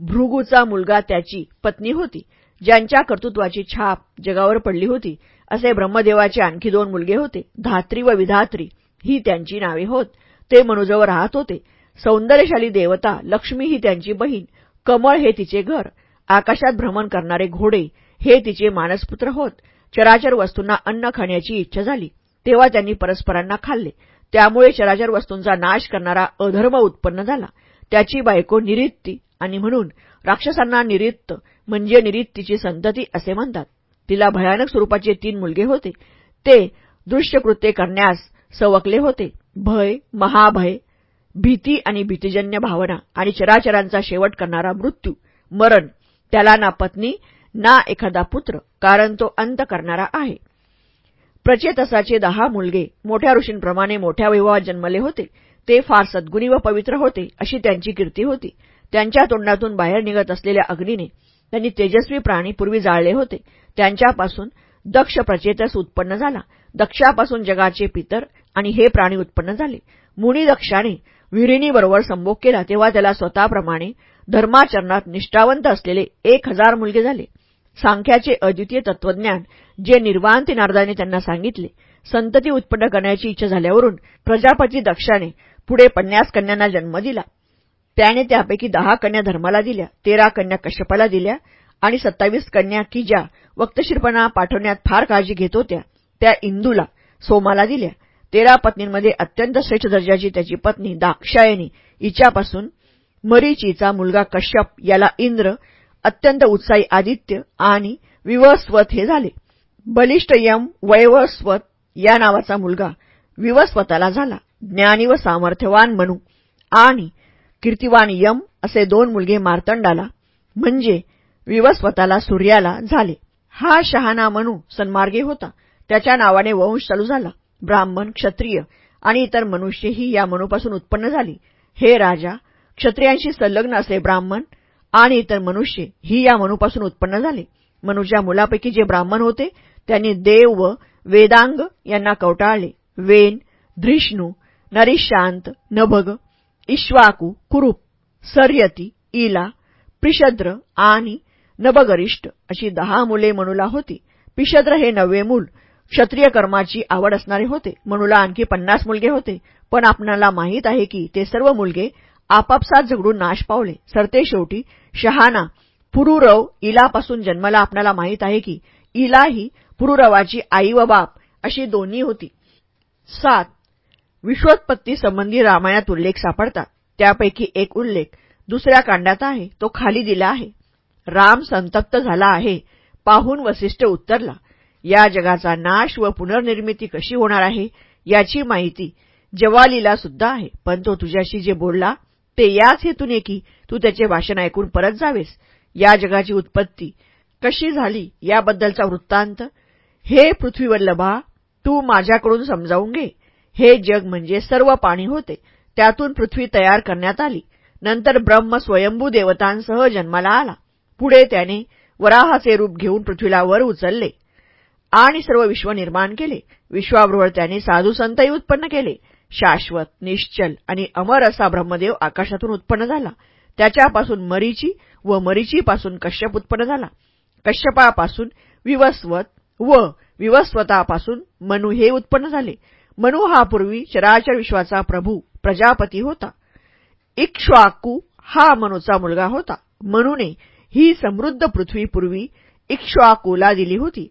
भृगूचा मुलगा त्याची पत्नी होती ज्यांच्या कर्तृत्वाची छाप जगावर पडली होती असे ब्रह्मदेवाचे आणखी दोन मुलगे होते धात्री व विधात्री. ही त्यांची नावे होत. ते मनुजवळ राहत होते. सौंदर्यशाली देवता लक्ष्मी ही त्यांची बहीण. कमळ हे तिचे घर. आकाशात भ्रमण करणारे घोडे हे तिचे मानसपुत्र होत. चराचर वस्तूंना अन्न खाण्याची इच्छा झाली. तेव्हा त्यांनी परस्परांना खाल्ले. त्यामुळे चराचर वस्तूंचा नाश करणारा अधर्म उत्पन्न झाला. त्याची बायको निरित्ती आणि म्हणून राक्षसांना निरित्त म्हणजे निरित्तीची संतती असे म्हणतात. तिला भयानक स्वरूपाचे तीन मुलगे होते. ते दृश्यकृत्ये करण्यास सवकले होते. भय महाभय भीती आणि भीतीजन्य भावना आणि चराचरांचा शेवट करणारा मृत्यू मरण त्याला ना पत्नी ना एखादा पुत्र कारण तो अंत करणारा आहे. प्रचेतसाचे दहा मुलगे मोठ्या ऋषींप्रमाणे मोठ्या वैभवात जन्मले होते. ते फार सद्गुणी व पवित्र होते अशी त्यांची कीर्ती होती. त्यांच्या तोंडातून बाहेर निघत असलेल्या अग्नीने त्यांनी तेजस्वी प्राणी पूर्वी जाळले होते. त्यांच्यापासून दक्ष प्रचेतस उत्पन्न झाला. दक्षापासून जगाचे पितर आणि हे प्राणी उत्पन्न झाले. मुनी दक्षाने विहिणीबरोबर संभोग केला तेव्हा त्याला स्वतःप्रमाणे धर्माचरणात निष्ठावंत असलेले एक हजार मुलगे झाले. सांख्याचे अद्वितीय तत्वज्ञान जे निर्वांती नारदाने त्यांना सांगितले. संतती उत्पन्न करण्याची इच्छा झाल्यावरून प्रजापती दक्षाने पुढे पन्नास कन्यांना जन्म दिला. त्याने त्यापैकी दहा कन्या धर्माला दिल्या तेरा कन्या कश्यपाला दिल्या आणि सत्तावीस कन्या की ज्या वक्तशीरपणा पाठवण्यात फार काळजी घेत होत्या त्या इंदूला सोमाला दिल्या. तेरा पत्नींमध्ये अत्यंत श्रेष्ठ दर्जाची त्याची पत्नी दाक्षायणी. हिच्यापासून मरीचीचा मुलगा कश्यप याला इंद्र अत्यंत उत्साही आदित्य आणि विवस्वत हे झाले. बलिष्ठ यम वैवस्वत या नावाचा मुलगा विवस्वताला झाला. ज्ञानी व सामर्थ्यवान म्हणू आणि कीर्तिवान यम असे दोन मुलगे मार्तंडाला म्हणजे विवस्वताला सूर्याला झाले. हा शहाणा म्हणू सन्मार्गी होता. त्याच्या नावाने वंश चालू झाला. ब्राह्मण क्षत्रिय आणि इतर मनुष्यही या मनूपासून उत्पन्न झाली. हे राजा क्षत्रियांशी संलग्न असे ब्राह्मण आणि इतर मनुष्य ही या मनूपासून उत्पन्न झाले. मनुच्या मुलापैकी जे ब्राह्मण होते त्यांनी देव व वेदांग यांना कवटाळले. वेन धृष्णू नरिशांत नभग इश्वाकू कुरूप सर्यती इला पिशद्र आणि नभगरिष्ठ अशी दहा मुले मनुला होती. पिशद्र हे नववे मूल क्षत्रिय कर्माची आवड असणारे होते. मनुला आणखी पन्नास मुलगे होते. पण आपणाला माहीत आहे की ते सर्व मुलगे आपापसात झगडून नाश पावले. सरते शेवटी शहाना पुरुरव इलापासून जन्माला आपणाला माहीत आहे की इला ही पुरुरवाची आई व बाप अशी दोन्ही होती. सात विश्वोत्पत्ती संबंधी रामायणात उल्लेख सापडतात. त्यापैकी एक उल्लेख दुसऱ्या कांडात आहे. तो खाली दिला आहे. राम संतप्त झाला आहे. पाहून वसिष्ठ उत्तरला या जगाचा नाश व पुनर्निर्मिती कशी होणार आहे याची माहिती जवालीला सुद्धा आहे. पण तो तुझ्याशी जे बोलला ते याच हेतूने की तू त्याचे भाषण ऐकून परत जावेस. या जगाची उत्पत्ती कशी झाली याबद्दलचा वृत्तांत हे पृथ्वीवल्लभा तू माझ्याकडून समजावून घे. हे जग म्हणजे सर्व पाणी होते. त्यातून पृथ्वी तयार करण्यात आली. नंतर ब्रह्म स्वयंभू देवतांसह जन्माला आला. पुढे त्याने वराहाचे रूप घेऊन पृथ्वीला वर उचलले. आणि सर्व विश्व निर्माण केले. विश्वाबरोबर त्याने साधू संतही उत्पन्न केले. शाश्वत निश्चल आणि अमर असा ब्रह्मदेव आकाशातून उत्पन्न झाला. त्याच्यापासून मरीची व मरीचीपासून कश्यप उत्पन्न झाला. कश्यपापासून विवस्वत व विवस्वतापासून मनु हे उत्पन्न झाले. मनू हा पूर्वी चराचर विश्वाचा प्रभू प्रजापती होता. इक्ष्वाकू हा मनूचा मुलगा होता. मनुने ही समृद्ध पृथ्वी पूर्वी इक्ष्वाकूला दिली होती.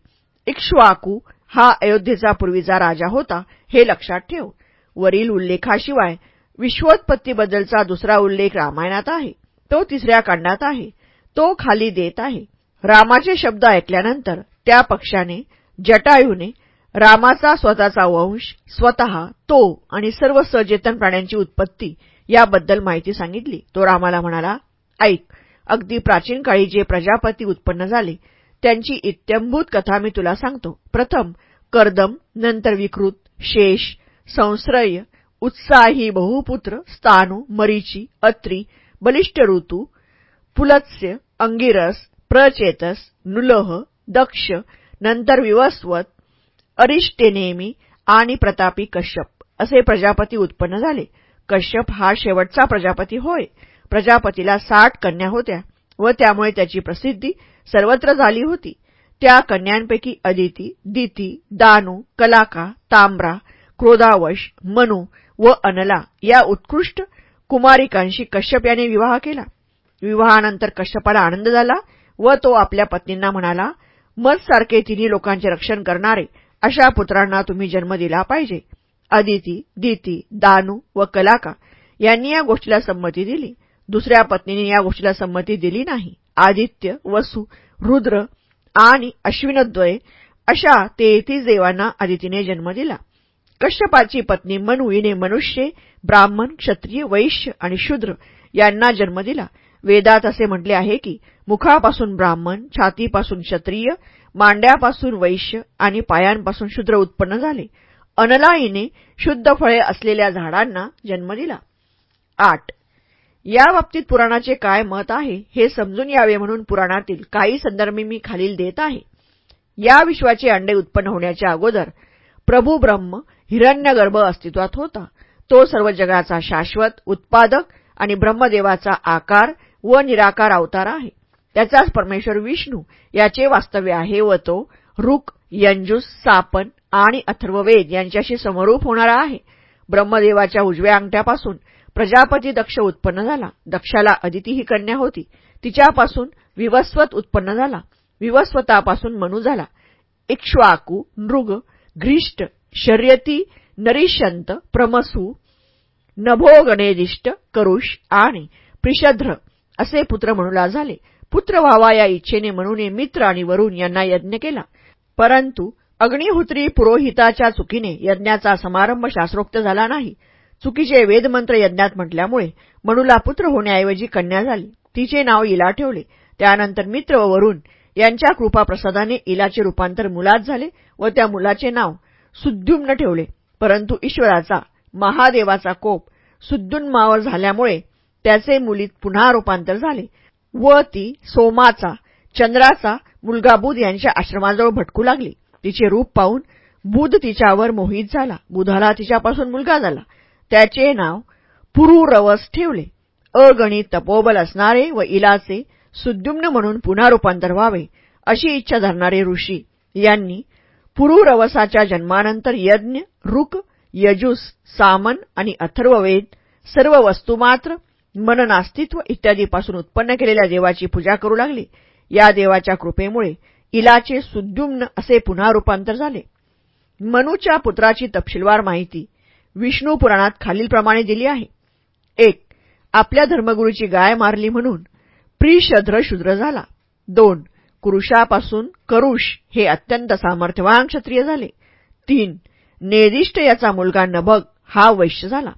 इक्ष्वाकू हा अयोध्येचा पूर्वीचा राजा होता हे लक्षात ठेव. वरील उल्लेखाशिवाय विश्वोत्पत्तीबद्दलचा दुसरा उल्लेख रामायणात आहे. तो तिसऱ्या कांडात आहे. तो खाली देत आहे. रामाचे शब्द ऐकल्यानंतर त्या पक्षाने जटायूने रामाचा स्वतःचा वंश स्वतः तो आणि सर्व सचेतन प्राण्यांची उत्पत्ती याबद्दल माहिती सांगितली. तो रामाला म्हणाला ऐक अगदी प्राचीन काळी जे प्रजापती उत्पन्न झाले त्यांची इत्यंभूत कथा मी तुला सांगतो. प्रथम कर्दम नंतर विकृत शेष संश्रय उत्साही बहुपुत्र स्थानू मरीची अत्री बलिष्ठ ऋतू पुलत्स्य अंगिरस प्रचेतस नुलह दक्ष नंतर विवस्वत अरिष्टेनेमी आणि प्रतापी कश्यप. असे प्रजापती उत्पन्न झाले. कश्यप हा शेवटचा प्रजापती होय. प्रजापतीला साठ कन्या होत्या व त्यामुळे त्याची प्रसिद्धी सर्वत्र झाली होती. त्या कन्यांपैकी अदिती दिती दानू कलाका तांब्रा क्रोधावश मनु व अनला या उत्कृष्ट कुमारिकांशी कश्यप याने विवाह केला. विवाहानंतर कश्यपाला आनंद झाला व तो आपल्या पत्नींना म्हणाला मजसारखे तिन्ही लोकांचे रक्षण करणारे अशा पुत्रांना तुम्ही जन्म दिला पाहिजे. अदिती दिती दानू व कलाका यांनी या गोष्टीला संमती दिली. दुसऱ्या पत्नीने या गोष्टीला संमती दिली नाही. आदित्य वसु रुद्र आणि अश्विनद्वय अशा तेहतीस देवांना आदितीने जन्म दिला. कश्यपाची पत्नी मनुईने मनुष्य ब्राह्मण क्षत्रिय वैश्य आणि शूद्र यांना जन्म दिला. वेदात असे म्हटले आहे की मुखापासून ब्राह्मण छातीपासून क्षत्रिय मांड्यापासून वैश्य आणि पायांपासून शूद्र उत्पन्न झाले. अनलाईने शुद्ध फळे असलेल्या झाडांना जन्म दिला. आठ. या बाबतीत पुराणाचे काय मत आहे हे समजून यावे म्हणून पुराणातील काही संदर्भे मी खालील देत आहे. या विश्वाचे अंडे उत्पन्न होण्याच्या अगोदर प्रभू ब्रह्म हिरण्यगर्भ अस्तित्वात होता. तो सर्व जगाचा शाश्वत उत्पादक आणि ब्रह्मदेवाचा आकार व निराकार अवतार आहे. त्याचाच परमेश्वर विष्णू याचे वास्तव्य आहे व तो रुक यंजुस सापन आणि अथर्ववेद यांच्याशी समरूप होणारा आहे. ब्रह्मदेवाच्या उजव्या अंगठ्यापासून प्रजापती दक्ष उत्पन्न झाला. दक्षाला अदिती ही कन्या होती. तिच्यापासून विवस्वत उत्पन्न झाला. विवस्वतापासून मनु झाला. इक्ष्वाकू नृग घ्रिष्ट शर्यती नरिशंत प्रमसू नभोगणेदिष्ट करुष आणि प्रिषध्र असे पुत्र मनुला झाले. पुत्र व्हावा या इच्छेने म्हणून मित्र आणि वरुण यांना यज्ञ केला. परंतु अग्निहोत्री पुरोहिताच्या चुकीने यज्ञाचा समारंभ शास्त्रोक्त झाला नाही. चुकीचे वेदमंत्र यज्ञात म्हटल्यामुळे मनुला पुत्र होण्याऐवजी कन्या झाली. तिचे नाव इला ठेवले. त्यानंतर मित्र व वरुण यांच्या कृपाप्रसादाने इलाचे रूपांतर मुलात झाले व त्या मुलाचे नाव सुद्युम्न ठेवले. परंतु ईश्वराचा महादेवाचा कोप सुद्युन्मावर झाल्यामुळे त्याचे मुलीत पुन्हा रूपांतर झाले व ती सोमाचा चंद्राचा मुलगा बुध यांच्या आश्रमाजवळ भटकू लागली. तिचे रूप पाहून बुध तिच्यावर मोहित झाला. बुधाला तिच्यापासून मुलगा झाला. त्याचे नाव पुरुरवस ठेवले. अगणित तपोबल असणारे व इलाचे सुद्युम्न म्हणून पुन्हा रूपांतर व्हावे अशी इच्छा धरणारे ऋषी यांनी पुरुरवसाच्या जन्मानंतर यज्ञ रुक यजूस सामन आणि अथर्ववेद सर्व वस्तुमात्र मननास्तित्व इत्यादीपासून उत्पन्न केलेल्या देवाची पूजा करू लागली. या देवाच्या कृपेमुळे इलाचे सुद्युम्न असे पुन्हा रूपांतर झाले. मनूच्या पुत्राची तपशीलवार माहिती विष्णू पुराणात खालीलप्रमाणे दिली आहे. एक आपल्या धर्मगुरूची गाय मारली म्हणून प्रिशद्र शूद्र झाला. दोन कुरुषापासून करुष हे अत्यंत सामर्थ्यवान क्षत्रिय झाले. तीन नेदिष्ट याचा मुलगा नभग हा वैश्य झाला.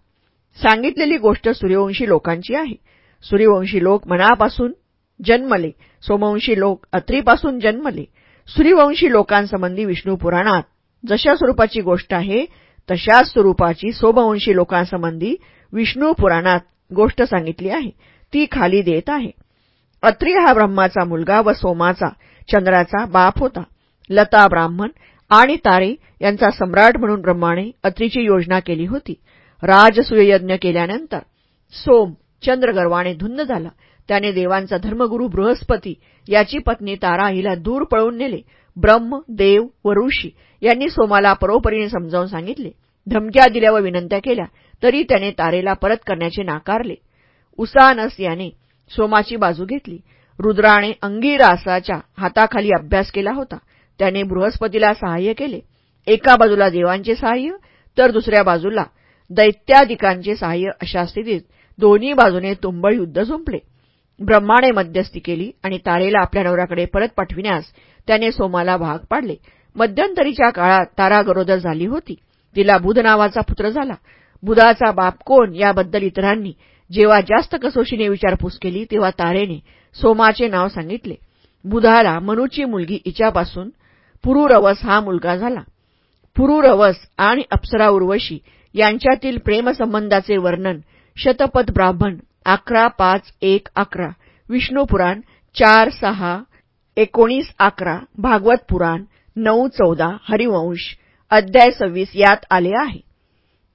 सांगितलेली गोष्ट सूर्यवंशी लोकांची आहे. सूर्यवंशी लोक मनापासून जन्मले. सोमवंशी लोक अत्रीपासून जन्मले. सूर्यवंशी लोकांसंबंधी विष्णू पुराणात जशा स्वरूपाची गोष्ट आहे तशाच स्वरूपाची सोमवंशी लोकांसंबंधी विष्णू पुराणात गोष्ट सांगितली आहे. ती खाली देत आहे. अत्री हा ब्रह्माचा मुलगा व सोमाचा चंद्राचा बाप होता. लता ब्राह्मण आणि तारे यांचा सम्राट म्हणून ब्रह्माने अत्रीची योजना केली होती. राजसूययज्ञ केल्यानंतर सोम चंद्रगर्वाने धुंद झाला. त्याने देवांचा धर्मगुरू बृहस्पती याची पत्नी तारा हिला दूर पळवून नेले. ब्रह्म देव व ऋषी यांनी सोमाला परोपरीने समजावून सांगितले. धमक्या दिल्या व विनंत्या केल्या तरी त्याने तारेला परत करण्याचे नाकारले. उसानस याने सोमाची बाजू घेतली. रुद्राने अंगिरासाच्या हाताखाली अभ्यास केला होता. त्याने बृहस्पतीला सहाय्य केले. एका बाजूला देवांचे सहाय्य तर दुसऱ्या बाजूला दैत्यादिकांचे सहाय्य अशा स्थितीत दोन्ही बाजूने तुंबळ युद्ध झुंपले ब्रह्माने मध्यस्थी केली आणि तारेला आपल्या नवऱ्याकडे परत पाठविण्यास त्याने सोमाला भाग पाडले. मध्यंतरीच्या काळात तारा गरोदर झाली होती. तिला बुध नावाचा पुत्र झाला. बुधाचा बाप कोण याबद्दल इतरांनी जेव्हा जास्त कसोशीने विचारपूस केली तेव्हा तारेने सोमाचे नाव सांगितले. बुधाला मनुची मुलगी इच्यापासून पुरुरवस हा मुलगा झाला. पुरुरवस आणि अप्सरा उर्वशी यांच्यातील प्रेमसंबंधाचे वर्णन शतपथ ब्राह्मण अकरा पाच एक अकरा. विष्णू पुराण चार सहा एकोणीस अकरा भागवत पुराण नऊ चौदा हरिवंश अध्याय सव्वीस यात आले आहे.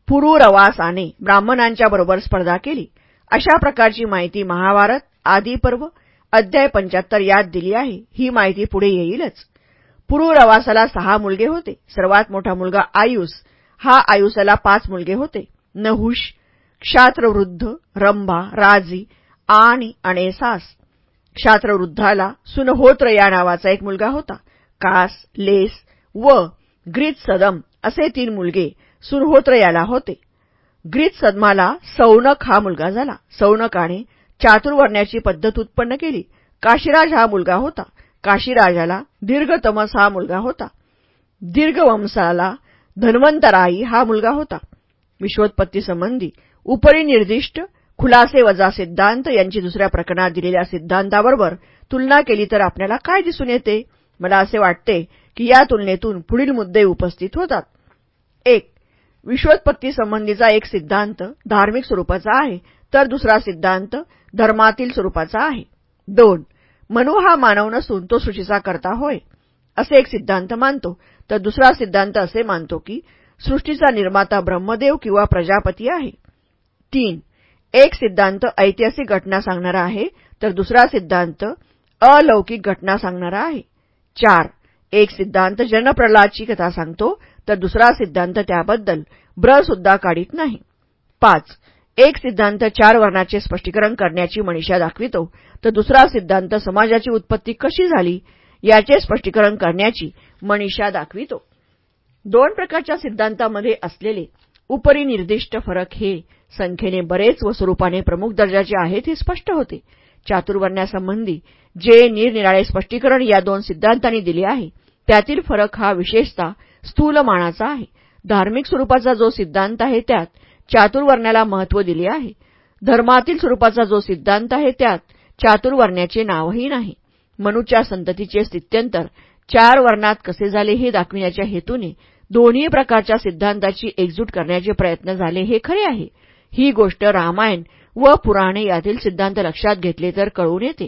पुरुरवासाने ब्राह्मणांच्या बरोबर स्पर्धा केली. अशा प्रकारची माहिती महाभारत आदी पर्व अध्याय पंच्याहत्तर यात दिली आहे. ही माहिती पुढे येईलच. पुरुरवासाला सहा मुलगे होते. सर्वात मोठा मुलगा आयुष हा आयुषाला पाच मुलगे होते. नहुष क्षात्रवृद्ध रंभा राजी आणि अणेसास. क्षात्रवृद्धाला सुनहोत्र या नावाचा एक मुलगा होता. कास लेस व ग्रीत सदम असे तीन मुलगे सुनहोत्र याला होते. ग्रीत सदमाला सौनक हा मुलगा झाला. सौनकाने चातुर्वर्ण्याची पद्धत उत्पन्न केली. काशीराज हा मुलगा होता. काशीराजाला दीर्घतमस हा मुलगा होता. दीर्घवंसाला धन्वंतराई हा मुलगा होता. विश्वोत्पत्तीसंबंधी उपरी निर्दिष्ट खुलासे वजा सिद्धांत यांची दुसऱ्या प्रकरणात दिलेल्या सिद्धांताबरोबर तुलना केली तर आपल्याला काय दिसून येते? मला असे वाटते की या तुलनेतून पुढील मुद्दे उपस्थित होतात. एक विश्वोत्पत्तीसंबंधीचा एक सिद्धांत धार्मिक स्वरूपाचा आहे तर दुसरा सिद्धांत धर्मातील स्वरूपाचा आहे. दोन मनु हा मानव नसून तो सृष्टीचा करता होय असे एक सिद्धांत मानतो. तर दुसरा सिद्धांत असे मानतो की सृष्टीचा निर्माता ब्रह्मदेव किंवा प्रजापती आहे. तीन. एक सिद्धांत ऐतिहासिक घटना सांगणारा आहे तर दुसरा सिद्धांत अलौकिक घटना सांगणारा आहे. चार. एक सिद्धांत जनप्रल्हादची कथा सांगतो तर दुसरा सिद्धांत त्याबद्दल ब्र सुद्धा काढीत नाही. पाच. एक सिद्धांत चार वर्णाचे स्पष्टीकरण करण्याची मनिषा दाखवितो तर दुसरा सिद्धांत समाजाची उत्पत्ती कशी झाली याचे स्पष्टीकरण करण्याची मनिषा दाखवितो. दोन प्रकारच्या सिद्धांतामध्ये असलेले उपरिनिर्दिष्ट फरक हे संख्येने बरेच व स्वरूपाने प्रमुख दर्जाचे आहेत हे स्पष्ट होते. चातुर्वर्ण्यासंबंधी जे निरनिराळे स्पष्टीकरण या दोन सिद्धांतांनी दिले आहे त्यातील फरक हा विशेषतः स्थूलमानाचा आहे. धार्मिक स्वरूपाचा जो सिद्धांत आहे त्यात चातुर्वर्ण्याला महत्त्व दिले आहे. धर्मातील स्वरूपाचा जो सिद्धांत आहे त्यात चातुर्वर्ण्याचे नावही नाही. मनुच्या संततीचे स्थित्यंतर चार वर्णात कसे झाले हे दाखविण्याच्या हेतूने दोन्ही प्रकारच्या सिद्धांताची एकजूट करण्याचे प्रयत्न झाले हे खरे आहे. ही गोष्ट रामायण व पुराणे यातील सिद्धांत लक्षात घेतले तर कळून येते.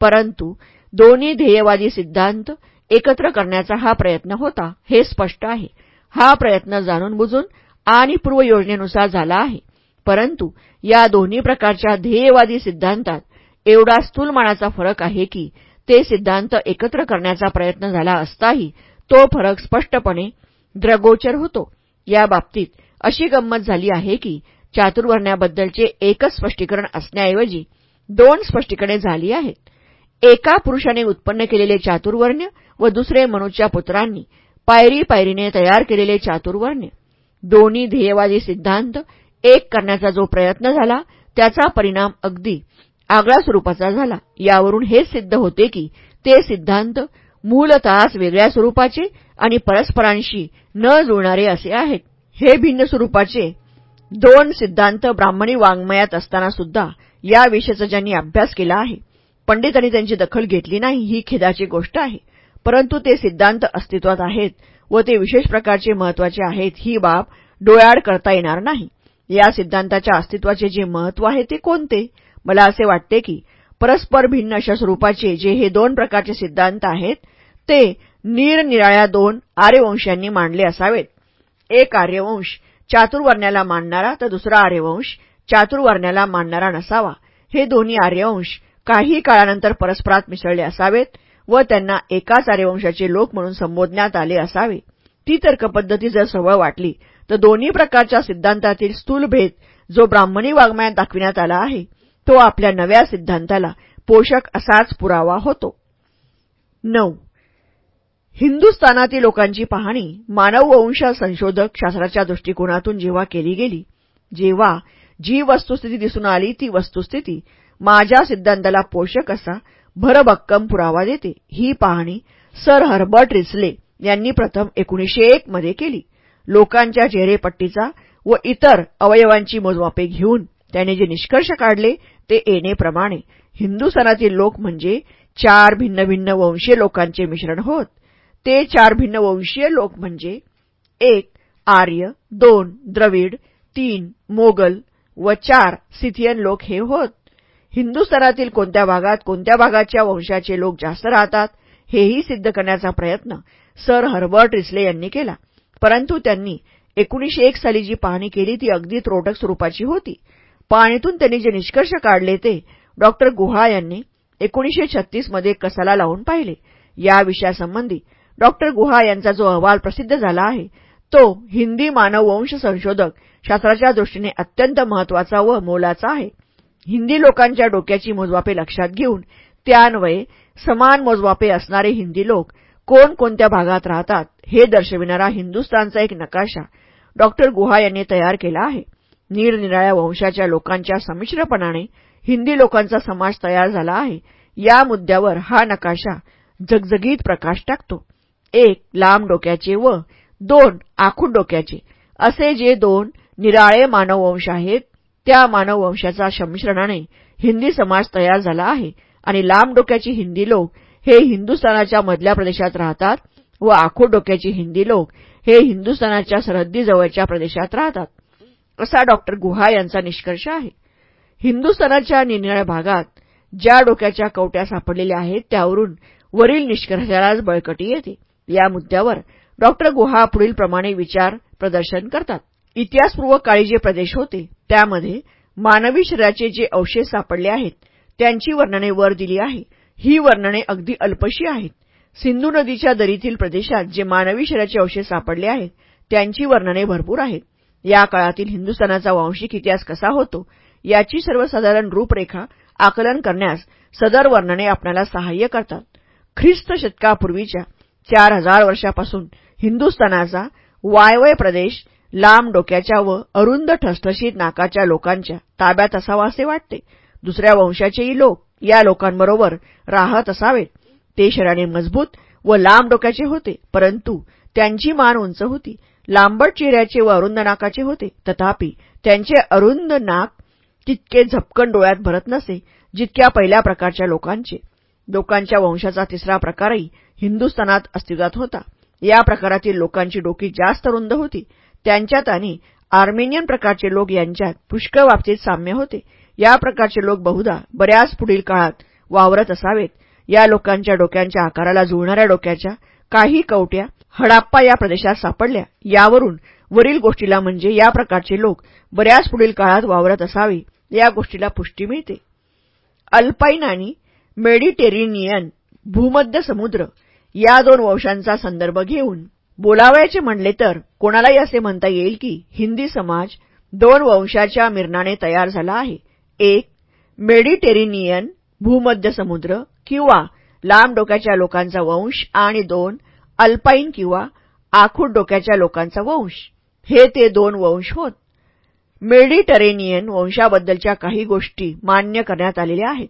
परंतु दोन्ही ध्येयवादी सिद्धांत एकत्र करण्याचा हा प्रयत्न होता हे स्पष्ट आहे. हा प्रयत्न जाणून बुजून आणि पूर्वयोजनेनुसार झाला आहे. परंतु या दोन्ही प्रकारच्या ध्येयवादी सिद्धांतात एवढा स्थूलमानाचा फरक आहे की ते सिद्धांत एकत्र करण्याचा प्रयत्न झाला असताही तो फरक स्पष्टपणे द्रगोचर होतो. या बाबतीत अशी गंमत झाली आहे की चातुर्वर्ण्याबद्दलचे एकच स्पष्टीकरण असण्याऐवजी दोन स्पष्टीकरणे झाली आहेत. एका पुरुषाने उत्पन्न केलेले चातुर्वर्ण्य व दुसरे मनुच्या पुत्रांनी पायरी पायरीने तयार केलेले चातुर्वर्ण्य. दोन्ही ध्येयवादी सिद्धांत एक करण्याचा जो प्रयत्न झाला त्याचा परिणाम अगदी आगळा स्वरूपाचा झाला. यावरून हेच सिद्ध होते की ते सिद्धांत मूलतःच वेगळ्या स्वरूपाचे आणि परस्परांशी न जुळणारे असे आहेत. हे भिन्न स्वरूपाचे दोन सिद्धांत ब्राह्मणी वाङ्मयात असताना सुद्धा या विषयाचा ज्यांनी अभ्यास केला आहे पंडितांनी त्यांची दखल घेतली नाही ही खेदाची गोष्ट आहे. परंतु ते सिद्धांत अस्तित्वात आहेत व ते विशेष प्रकारचे महत्त्वाचे आहेत ही बाब डोळ्याआड करता येणार नाही. या सिद्धांताच्या अस्तित्वाचे जे महत्त्व आहे ते कोणते? मला असे वाटते की परस्पर भिन्न अशा स्वरूपाचे जे हे दोन प्रकारचे सिद्धांत आहेत ते निरनिराळ्या दोन आर्यवंशांनी मांडले असावेत. एक आर्यवंश चातुर्वर्ण्याला मानणारा तर दुसरा आर्यवंश चातुर्वर्ण्याला मानणारा नसावा. हे दोन्ही आर्यवंश काही काळानंतर परस्परात मिसळले असावेत व त्यांना एकाच आर्यवंशाचे लोक म्हणून संबोधण्यात आले असावे. ती तर्कपद्धती जर सबळ वाटली तर दोन्ही प्रकारच्या सिद्धांतातील स्थूल भेद जो ब्राह्मणी वाङ्मयात दाखविण्यात आला आहे तो आपल्या नव्या सिद्धांताला पोषक असाच पुरावा होतो. नऊ. हिंदुस्थानातील लोकांची पाहणी मानववंश संशोधक शास्त्राच्या दृष्टिकोनातून जेव्हा केली गेली जेव्हा जी वस्तुस्थिती दिसून आली ती वस्तुस्थिती माझ्या सिद्धांताला पोषक असा भरभक्कम पुरावा देते. ही पाहणी सर हर्बर्ट रिसले यांनी प्रथम एकोणीशे एक मध्ये केली. लोकांच्या चेहरेपट्टीचा व इतर अवयवांची मोजमापे घेऊन त्याने जे निष्कर्ष काढले ते येणेप्रमाणे हिंदुस्थानातील लोक म्हणजे चार भिन्न भिन्न वंशीय लोकांचे मिश्रण होत. ते चार भिन्न वंशीय लोक म्हणजे एक आर्य दोन द्रविड तीन मोगल व चार सिथियन लोक हे होत. हिंदुस्थानातील कोणत्या भागात कोणत्या भागाच्या वंशाचे लोक जास्त राहतात हेही सिद्ध करण्याचा प्रयत्न सर हर्बर्ट रिसले यांनी केला. परंतु त्यांनी एकोणीशे एक साली जी पाहणी केली ती अगदी त्रोटक स्वरूपाची होती. पाहणीतून त्यांनी जे निष्कर्ष काढले ते डॉक्टर गुहा यांनी एकोणीशे छत्तीसमध्ये कसाला लावून पाहिले. या विषयासंबंधी डॉक्टर गुहा यांचा जो अहवाल प्रसिद्ध झाला आहे. तो हिंदी मानववंश संशोधक शास्त्राच्या दृष्टीने अत्यंत महत्त्वाचा व मोलाचा आहे. हिंदी लोकांच्या डोक्याची मोजवापे लक्षात घेऊन त्यान्वये समान मोजवापे असणारे हिंदी लोक कोण कोणत्या भागात राहतात हे दर्शविणारा हिंदुस्थानचा एक नकाशा डॉक्टर गुहा यांनी तयार केला आहे. निरनिराळ्या वंशाच्या लोकांच्या संमिश्रपणाने हिंदी लोकांचा समाज तयार झाला आहे. या मुद्द्यावर हा नकाशा जगजगीत प्रकाश टाकतो. एक लांब डोक्याचे व दोन आखूड डोक्याचे. असे जे दोन निराळे मानववंश आहेत त्या मानववंशाच्या संमिश्रणाने हिंदी समाज तयार झाला आहे आणि लांब डोक्याची हिंदी लोक हे हिंदुस्थानाच्या मधल्या प्रदेशात राहतात व आखूड डोक्याची हिंदी लोक हे हिंदुस्थानाच्या सरहद्दीजवळच्या प्रदेशात राहतात. असा डॉक्टर गुहा यांचा निष्कर्ष आहे. हिंदुस्थानाच्या निरनिळ्या भागात ज्या डोक्याच्या कवट्या सापडलेल्या आहेत त्यावरून वरील निष्कर्षालाच बळकटी येते. या मुद्द्यावर डॉक्टर गुहा पुढीलप्रमाणे विचार प्रदर्शन करतात. इतिहासपूर्व काळी जे प्रदेश होते त्यामध्ये मानवी शरीराचे जे अवशेष सापडले आहेत त्यांची वर्णने वर दिली आहे. ही वर्णने अगदी अल्पशी आहेत. सिंधू नदीच्या दरीतील प्रदेशात जे मानवी शरीराचे अवशेष सापडले आहेत त्यांची वर्णने भरपूर आहेत. या काळातील हिंदुस्थानाचा वांशिक इतिहास कसा होतो याची सर्वसाधारण रूपरेखा आकलन करण्यास सदर वर्णने आपल्याला सहाय्य करतात. ख्रिस्त शतकापूर्वीच्या चार हजार वर्षापासून हिंदुस्थानाचा वायवय प्रदेश लांब डोक्याच्या व अरुंद ठसठशीत नाकाच्या लोकांच्या ताब्यात असावा असे वाटते. दुसऱ्या वंशाचेही लोक या लोकांबरोबर राहत असावेत. ते शरीराने मजबूत व लांब डोक्याचे होते परंतु त्यांची मान उंच होती. लांबट चेहऱ्याचे व अरुंद नाकाचे होते. तथापि त्यांचे अरुंद नाक तितके झपकन डोळ्यात भरत नसे जितक्या पहिल्या प्रकारच्या लोकांचे. लोकांच्या वंशाचा तिसरा प्रकारही हिंदुस्थानात अस्तित्वात होता. या प्रकारातील लोकांची डोकी जास्त रुंद होती. त्यांच्यात आणि आर्मेनियन प्रकारचे लोक यांच्यात पुष्कळ बाबतीत साम्य होते. या प्रकारचे लोक बहुधा बऱ्याच पुढील काळात वावरत असावेत. या लोकांच्या डोक्यांच्या आकाराला जुळणाऱ्या डोक्याच्या काही कवट्या हडाप्पा या प्रदेशात सापडल्या. यावरून वरील गोष्टीला म्हणजे या प्रकारचे लोक बऱ्याच पुढील काळात वावरत असावे या गोष्टीला पुष्टी मिळते. अल्पाईन आणि मेडिटेरेनियन भूमध्य समुद्र या दोन वंशांचा संदर्भ घेऊन बोलावयाचे म्हणले तर कोणालाही असे म्हणता येईल की हिंदी समाज दोन वंशाच्या मिरणाने तयार झाला आहे. एक मेडिटेरेनियन भूमध्य समुद्र किंवा लांब डोक्याच्या लोकांचा वंश आणि दोन अल्पाईन किंवा आखूड डोक्याच्या लोकांचा वंश. हे ते दोन वंश होत. मेडिटरेनियन वंशाबद्दलच्या काही गोष्टी मान्य करण्यात आलेल्या आहेत.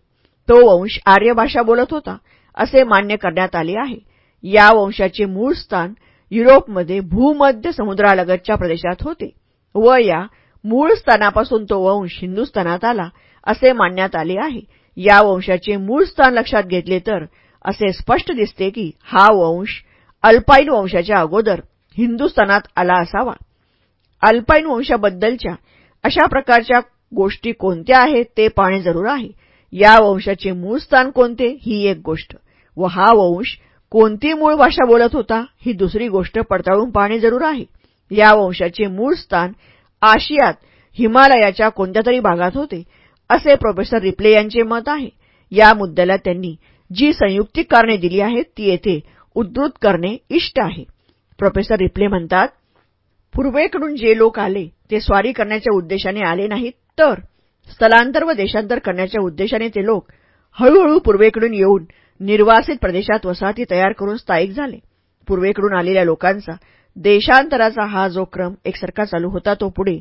तो वंश आर्य भाषा बोलत होता असे मान्य करण्यात आले आहे. या वंशाचे मूळ स्थान युरोपमध्ये भूमध्य समुद्रालगतच्या प्रदेशात होते. व या मूळ स्थानापासून तो वंश हिंदुस्थानात आला असे मानण्यात आले आहे. या वंशाचे मूळ स्थान लक्षात घेतले तर असे स्पष्ट दिसते की हा वंश अल्पाईन वंशाच्या अगोदर हिंदुस्थानात आला असावा. अल्पाईन वंशाबद्दलच्या अशा प्रकारच्या गोष्टी कोणत्या आहेत ते पाहणे जरूर आहे. या वंशाचे मूळ स्थान कोणते? ही एक गोष्ट. व हा वंश कोणती मूळ भाषा बोलत होता ही दुसरी गोष्ट पडताळून पाहणे जरूर आहे. या वंशाचे मूळ स्थान आशियात हिमालयाच्या कोणत्या तरी भागात होते असे प्रोफेसर रिप्ले यांचे मत आहे. या मुद्द्याला त्यांनी जी संयुक्तिक कारणे दिली आहेत ती येथे उद्धृत करणे इष्ट आहे. प्रोफेसर रिप्ले म्हणतात पूर्वेकडून जे लोक आले ते स्वारी करण्याच्या उद्देशाने आले नाहीत तर स्थलांतर व देशांतर करण्याच्या उद्देशाने ते लोक हळूहळू पूर्वेकडून येऊन निर्वासित प्रदेशात वसाहती तयार करून स्थायिक झाले. पूर्वेकडून आलेल्या लोकांचा देशांतराचा हा जो क्रम एकसारखा चालू होता तो पुढे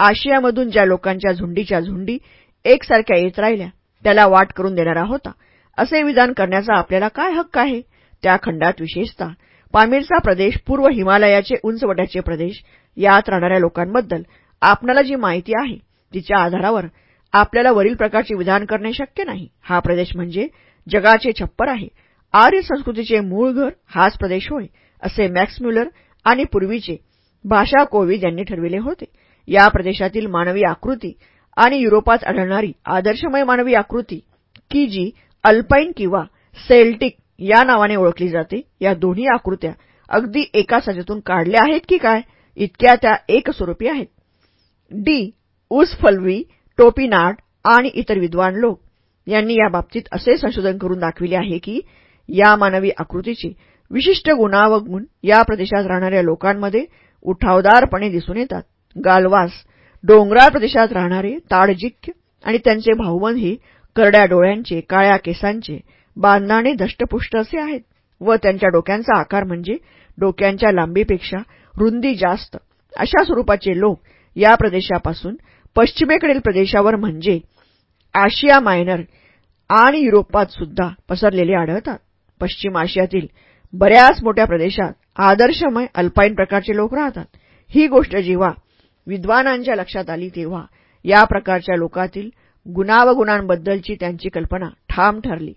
आशियामधून ज्या लोकांच्या झुंडीच्या झुंडी एकसारख्या येत राहिल्या त्याला वाट करून देणारा होता. असे विधान करण्याचा आपल्याला काय हक्क आहे? त्या खंडात विशेषतः पामीरचा प्रदेश पूर्व हिमालयाचे उंचवट्याचे प्रदेश यात राहणाऱ्या लोकांबद्दल आपल्याला जी माहिती आहे तिच्या आधारावर आपल्याला वरील प्रकारचे विधान करणे शक्य नाही. हा प्रदेश म्हणजे जगाचे छप्पर आहे. आर्य संस्कृतीचे मूळ घर हाच प्रदेश होय असे मॅक्स म्युलर आणि पूर्वीचे भाषा कोविद यांनी ठरविले होते. या प्रदेशातील मानवी आकृती आणि युरोपात आढळणारी आदर्शमय मानवी आकृती की जी अल्पाईन किंवा सेल्टिक या नावाने ओळखली जाते या दोन्ही आकृत्या अगदी एका सजेतून काढल्या आहेत की काय? इतक्या त्या एकस्वरूपी आहेत. डी. ऊस फलवी टोपीनाट आणि इतर विद्वान लोक. यांनी याबाबतीत असे संशोधन करून दाखविले आहे की या मानवी आकृतीची विशिष्ट गुणावगुण या प्रदेशात राहणाऱ्या लोकांमध्ये उठावदारपणे दिसून येतात. गालवास डोंगराळ प्रदेशात राहणारे ताडजिक्य आणि त्यांचे भाऊबंद हे करड्या डोळ्यांचे काळ्या केसांचे बांधाणे दष्टपुष्ट असे आहेत व त्यांच्या डोक्यांचा आकार म्हणजे डोक्यांच्या लांबीपेक्षा रुंदी जास्त. अशा स्वरूपाचे लोक या प्रदेशापासून पश्चिमेकडील प्रदेशावर म्हणजे आशिया मायनर आणि युरोपात सुद्धा पसरलेले आढळतात. पश्चिम आशियातील बऱ्याच मोठ्या प्रदेशात आदर्शमय अल्पाईन प्रकारचे लोक राहतात. ही गोष्ट जेव्हा विद्वानांच्या लक्षात आली तेव्हा या प्रकारच्या लोकातील गुणावगुणांबद्दलची त्यांची कल्पना ठाम ठरली.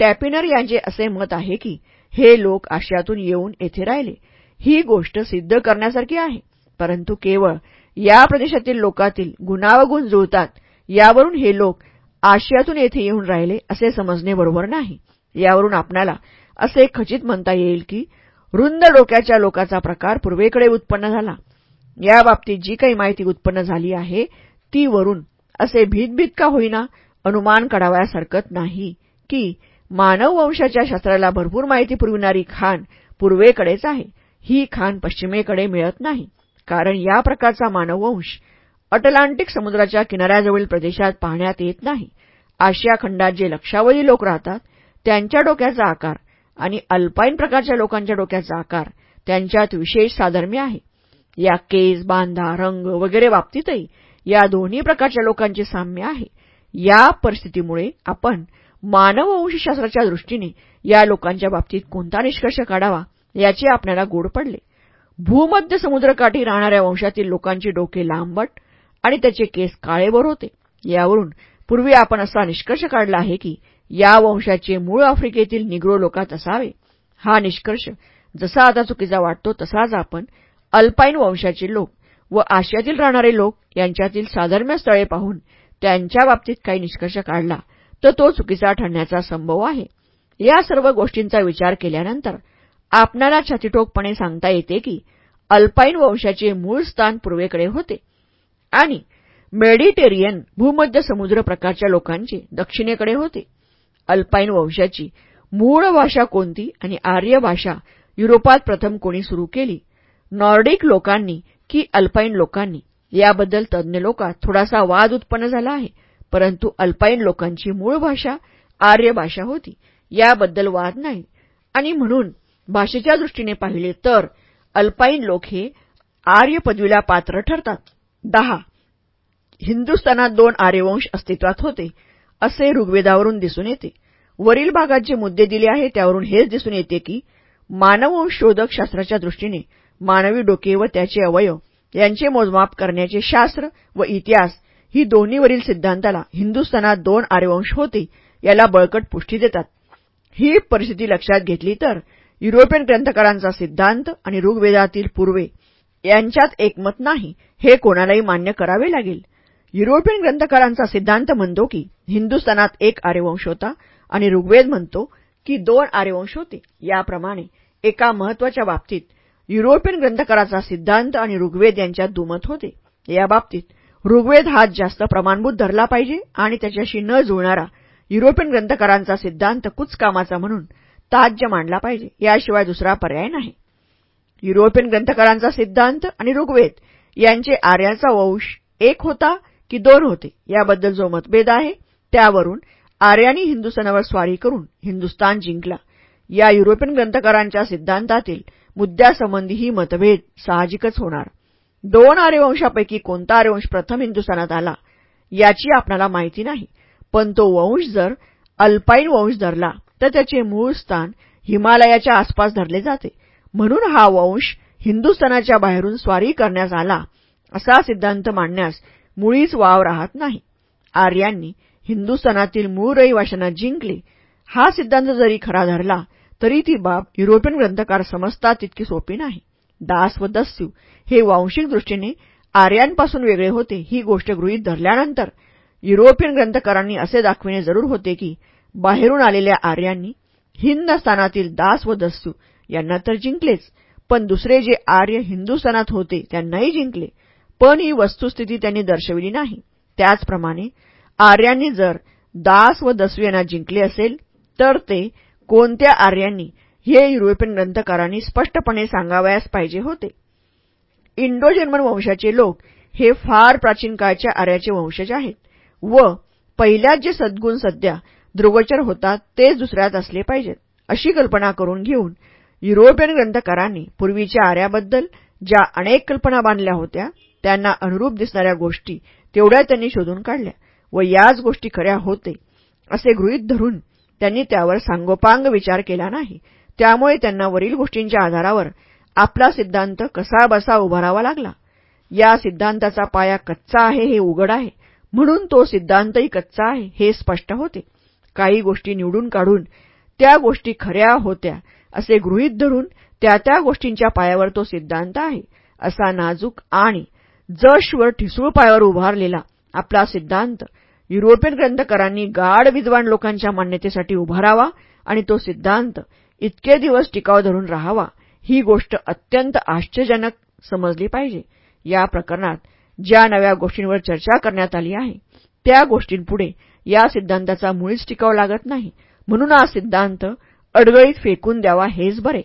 टॅपिनर यांचे असे मत आहे की हे लोक आशियातून येऊन येथे राहिले. ही गोष्ट सिद्ध करण्यासारखी आहे परंतु केवळ या प्रदेशातील लोकातील गुणावगुण जुळतात यावरून हे लोक आशियातून येथे येऊन राहिले असे समजणे बरोबर नाही. यावरून आपणाला असे खचित म्हणता येईल की रुंद डोक्याच्या लोकाचा प्रकार पूर्वेकडे उत्पन्न झाला. याबाबतीत जी काही माहिती उत्पन्न झाली आहे ती वरून असे भीतभीत का होईना अनुमान काढावयास हरकत नाही की मानव वंशाच्या शास्त्राला भरपूर माहिती पुरविणारी खाण पूर्वेकडेच आहे. ही खाण पश्चिमेकडे मिळत नाही. कारण या प्रकारचा मानववंश अटलांटिक समुद्राच्या किनाऱ्याजवळील प्रदेशात पाहण्यात येत नाही. आशिया खंडात जे लक्षावधी लोक राहतात त्यांच्या डोक्याचा आकार आणि अल्पाईन प्रकारच्या लोकांच्या डोक्याचा आकार त्यांच्यात विशेष साधर्म्य आहे. या केस बांधा रंग वगैरे बाबतीतही या दोन्ही प्रकारच्या लोकांचे साम्य आहे. या परिस्थितीमुळे आपण मानववंशशास्त्राच्या दृष्टीने या लोकांच्या बाबतीत कोणता निष्कर्ष काढावा याचे आपल्याला गोड पडले. भूमध्य समुद्रकाठी राहणाऱ्या वंशातील लोकांची डोके लांबट आणि त्याचे केस काळेवर होते. यावरून पूर्वी आपण असा निष्कर्ष काढला आहे की या वंशाचे मूळ आफ्रिकेतील निग्रो लोकात असावे. हा निष्कर्ष जसा आता चुकीचा वाटतो तसाच आपण अल्पाईन वंशाचे लोक व आशियातील राहणारे लोक यांच्यातील साधर्म्य स्थळे पाहून त्यांच्या बाबतीत काही निष्कर्ष काढला तर तो चुकीचा ठरण्याचा संभव आहे. या सर्व गोष्टींचा विचार केल्यानंतर आपणाला छातीठोकपणे सांगता येते की अल्पाईन वंशाचे मूळ स्थान पूर्वेकडे होते. आणि मेडिटेरियन भूमध्य समुद्र प्रकारच्या लोकांचे दक्षिणेकडे होते. अल्पाईन वंशाची मूळ भाषा कोणती आणि आर्य भाषा युरोपात प्रथम कोणी सुरू केली? नॉर्डिक लोकांनी की अल्पाईन लोकांनी? याबद्दल तज्ज्ञ लोकात थोडासा वाद उत्पन्न झाला आहे. परंतु अल्पाईन लोकांची मूळ भाषा आर्य भाषा होती. याबद्दल वाद नाही. आणि म्हणून भाषेच्या दृष्टीने पाहिले तर अल्पाईन लोक हे आर्य पदवीला पात्र ठरतात. दहा. हिंदुस्थानात दोन आर्यवंश अस्तित्वात होते असे ऋग्वेदावरून दिसून येते. वरील भागात जे मुद्दे दिले आहे त्यावरून हेच दिसून येते की मानववंश शोधक शास्त्राच्या दृष्टीने मानवी डोके व त्याचे अवयव यांचे मोजमाप करण्याचे शास्त्र व इतिहास ही दोन्हीवरील सिद्धांताला हिंदुस्थानात दोन आर्यवंश होते याला बळकट पुष्टी देतात. ही परिस्थिती लक्षात घेतली तर युरोपियन ग्रंथकारांचा सिद्धांत आणि ऋग्वेदातील पूर्वे यांच्यात एकमत नाही हे कोणालाही मान्य करावे लागेल. युरोपियन ग्रंथकारांचा सिद्धांत म्हणतो की हिंदुस्थानात एक आर्यवंश होता आणि ऋग्वेद म्हणतो की दोन आर्यवंश होते. याप्रमाणे एका महत्त्वाच्या बाबतीत युरोपियन ग्रंथकाराचा सिद्धांत आणि ऋग्वेद यांच्यात दुमत होते. याबाबतीत ऋग्वेद हाच जास्त प्रमाणभूत धरला पाहिजे आणि त्याच्याशी न जुळणारा युरोपियन ग्रंथकारांचा सिद्धांत कुचकामाचा म्हणून ताज्य मांडला पाहिजे. याशिवाय दुसरा पर्याय नाही. युरोपियन ग्रंथकारांचा सिद्धांत आणि ऋग्वेद यांचे आर्याचा वंश एक होता की दोन होते. याबद्दल जो मतभेद आहे त्यावरून आर्यांनी हिंदुस्थानावर स्वारी करून हिंदुस्थान जिंकला. या युरोपियन ग्रंथकारांच्या सिद्धांतातील मुद्द्यासंबंधी ही मतभेद साहजिकच होणार. दोन आर्यवंशापैकी कोणता आर्यवंश प्रथम हिंदुस्थानात आला याची आपणाला माहिती नाही. पण तो वंश जर अल्पाईन वंश धरला तर त्याचे मूळ स्थान हिमालयाच्या आसपास धरले जाते. म्हणून हा वंश हिंदुस्थानाच्या बाहेरून स्वारी करण्यास आला असा सिद्धांत मांडण्यास मुळीच वाव राहत नाही. आर्यांनी हिंदुस्थानातील मूळ रहिवाशांना जिंकले. हा सिद्धांत जरी खरा धरला तरी ती बाब युरोपियन ग्रंथकार समजतात तितकी सोपी नाही. दास व दस्यू हे वांशिक दृष्टीने आर्यांपासून वेगळे होते ही गोष्ट गृहीत धरल्यानंतर युरोपियन ग्रंथकारांनी असे दाखविणे जरूर होते की बाहेरून आलेल्या आर्यांनी हिंदस्थानातील दास व दस्यू यांना तर जिंकलेच पण दुसरे जे आर्य हिंदुस्थानात होते त्यांनाही जिंकले. पण ही वस्तुस्थिती त्यांनी दर्शविली नाही. त्याचप्रमाणे आर्यांनी जर दास व दस्यू यांना जिंकले असेल तर ते कोणत्या आर्यांनी हे युरोपियन ग्रंथकारांनी स्पष्टपणे सांगावयास पाहिजे होते? इंडो जर्मन वंशाचे लोक हे फार प्राचीन काळच्या आर्याचे वंशज आहेत व पहिल्यात जे सद्गुण सध्या ध्रुवचर होतात तेच दुसऱ्यात असले पाहिजेत अशी कल्पना करून घेऊन युरोपियन ग्रंथकारांनी पूर्वीच्या आर्याबद्दल ज्या अनेक कल्पना बांधल्या होत्या त्यांना अनुरूप दिसणाऱ्या गोष्टी तेवढ्या त्यांनी शोधून काढल्या व याच गोष्टी खऱ्या होते असे गृहीत धरून त्यांनी त्यावर सांगोपांग विचार केला नाही. त्यामुळे त्यांना वरील गोष्टींच्या आधारावर आपला सिद्धांत कसा बसा उभारावा लागला? या सिद्धांताचा पाया कच्चा आहे हे उघड आहे म्हणून तो सिद्धांतही कच्चा आहे हे स्पष्ट होते. काही गोष्टी निवडून काढून त्या गोष्टी खऱ्या होत्या असे गृहीत धरून त्या त्या गोष्टींच्या पायावर तो सिद्धांत आहे. असा नाजूक आणि जशवर ठिसूळ पायावर उभारलेला आपला सिद्धांत युरोपियन ग्रंथकारांनी गाढ विद्वान लोकांच्या मान्यतेसाठी उभारावा आणि तो सिद्धांत इतके दिवस टिकाव धरून राहावा ही गोष्ट अत्यंत आश्चर्यजनक समजली पाहिजे. या प्रकरणात ज्या नव्या गोष्टींवर चर्चा करण्यात आली आहे त्या गोष्टींपुढे या सिद्धांताचा मुळीच टिकाव लागत नाही. म्हणून हा सिद्धांत अडगळीत फेकून द्यावा हेच बरे.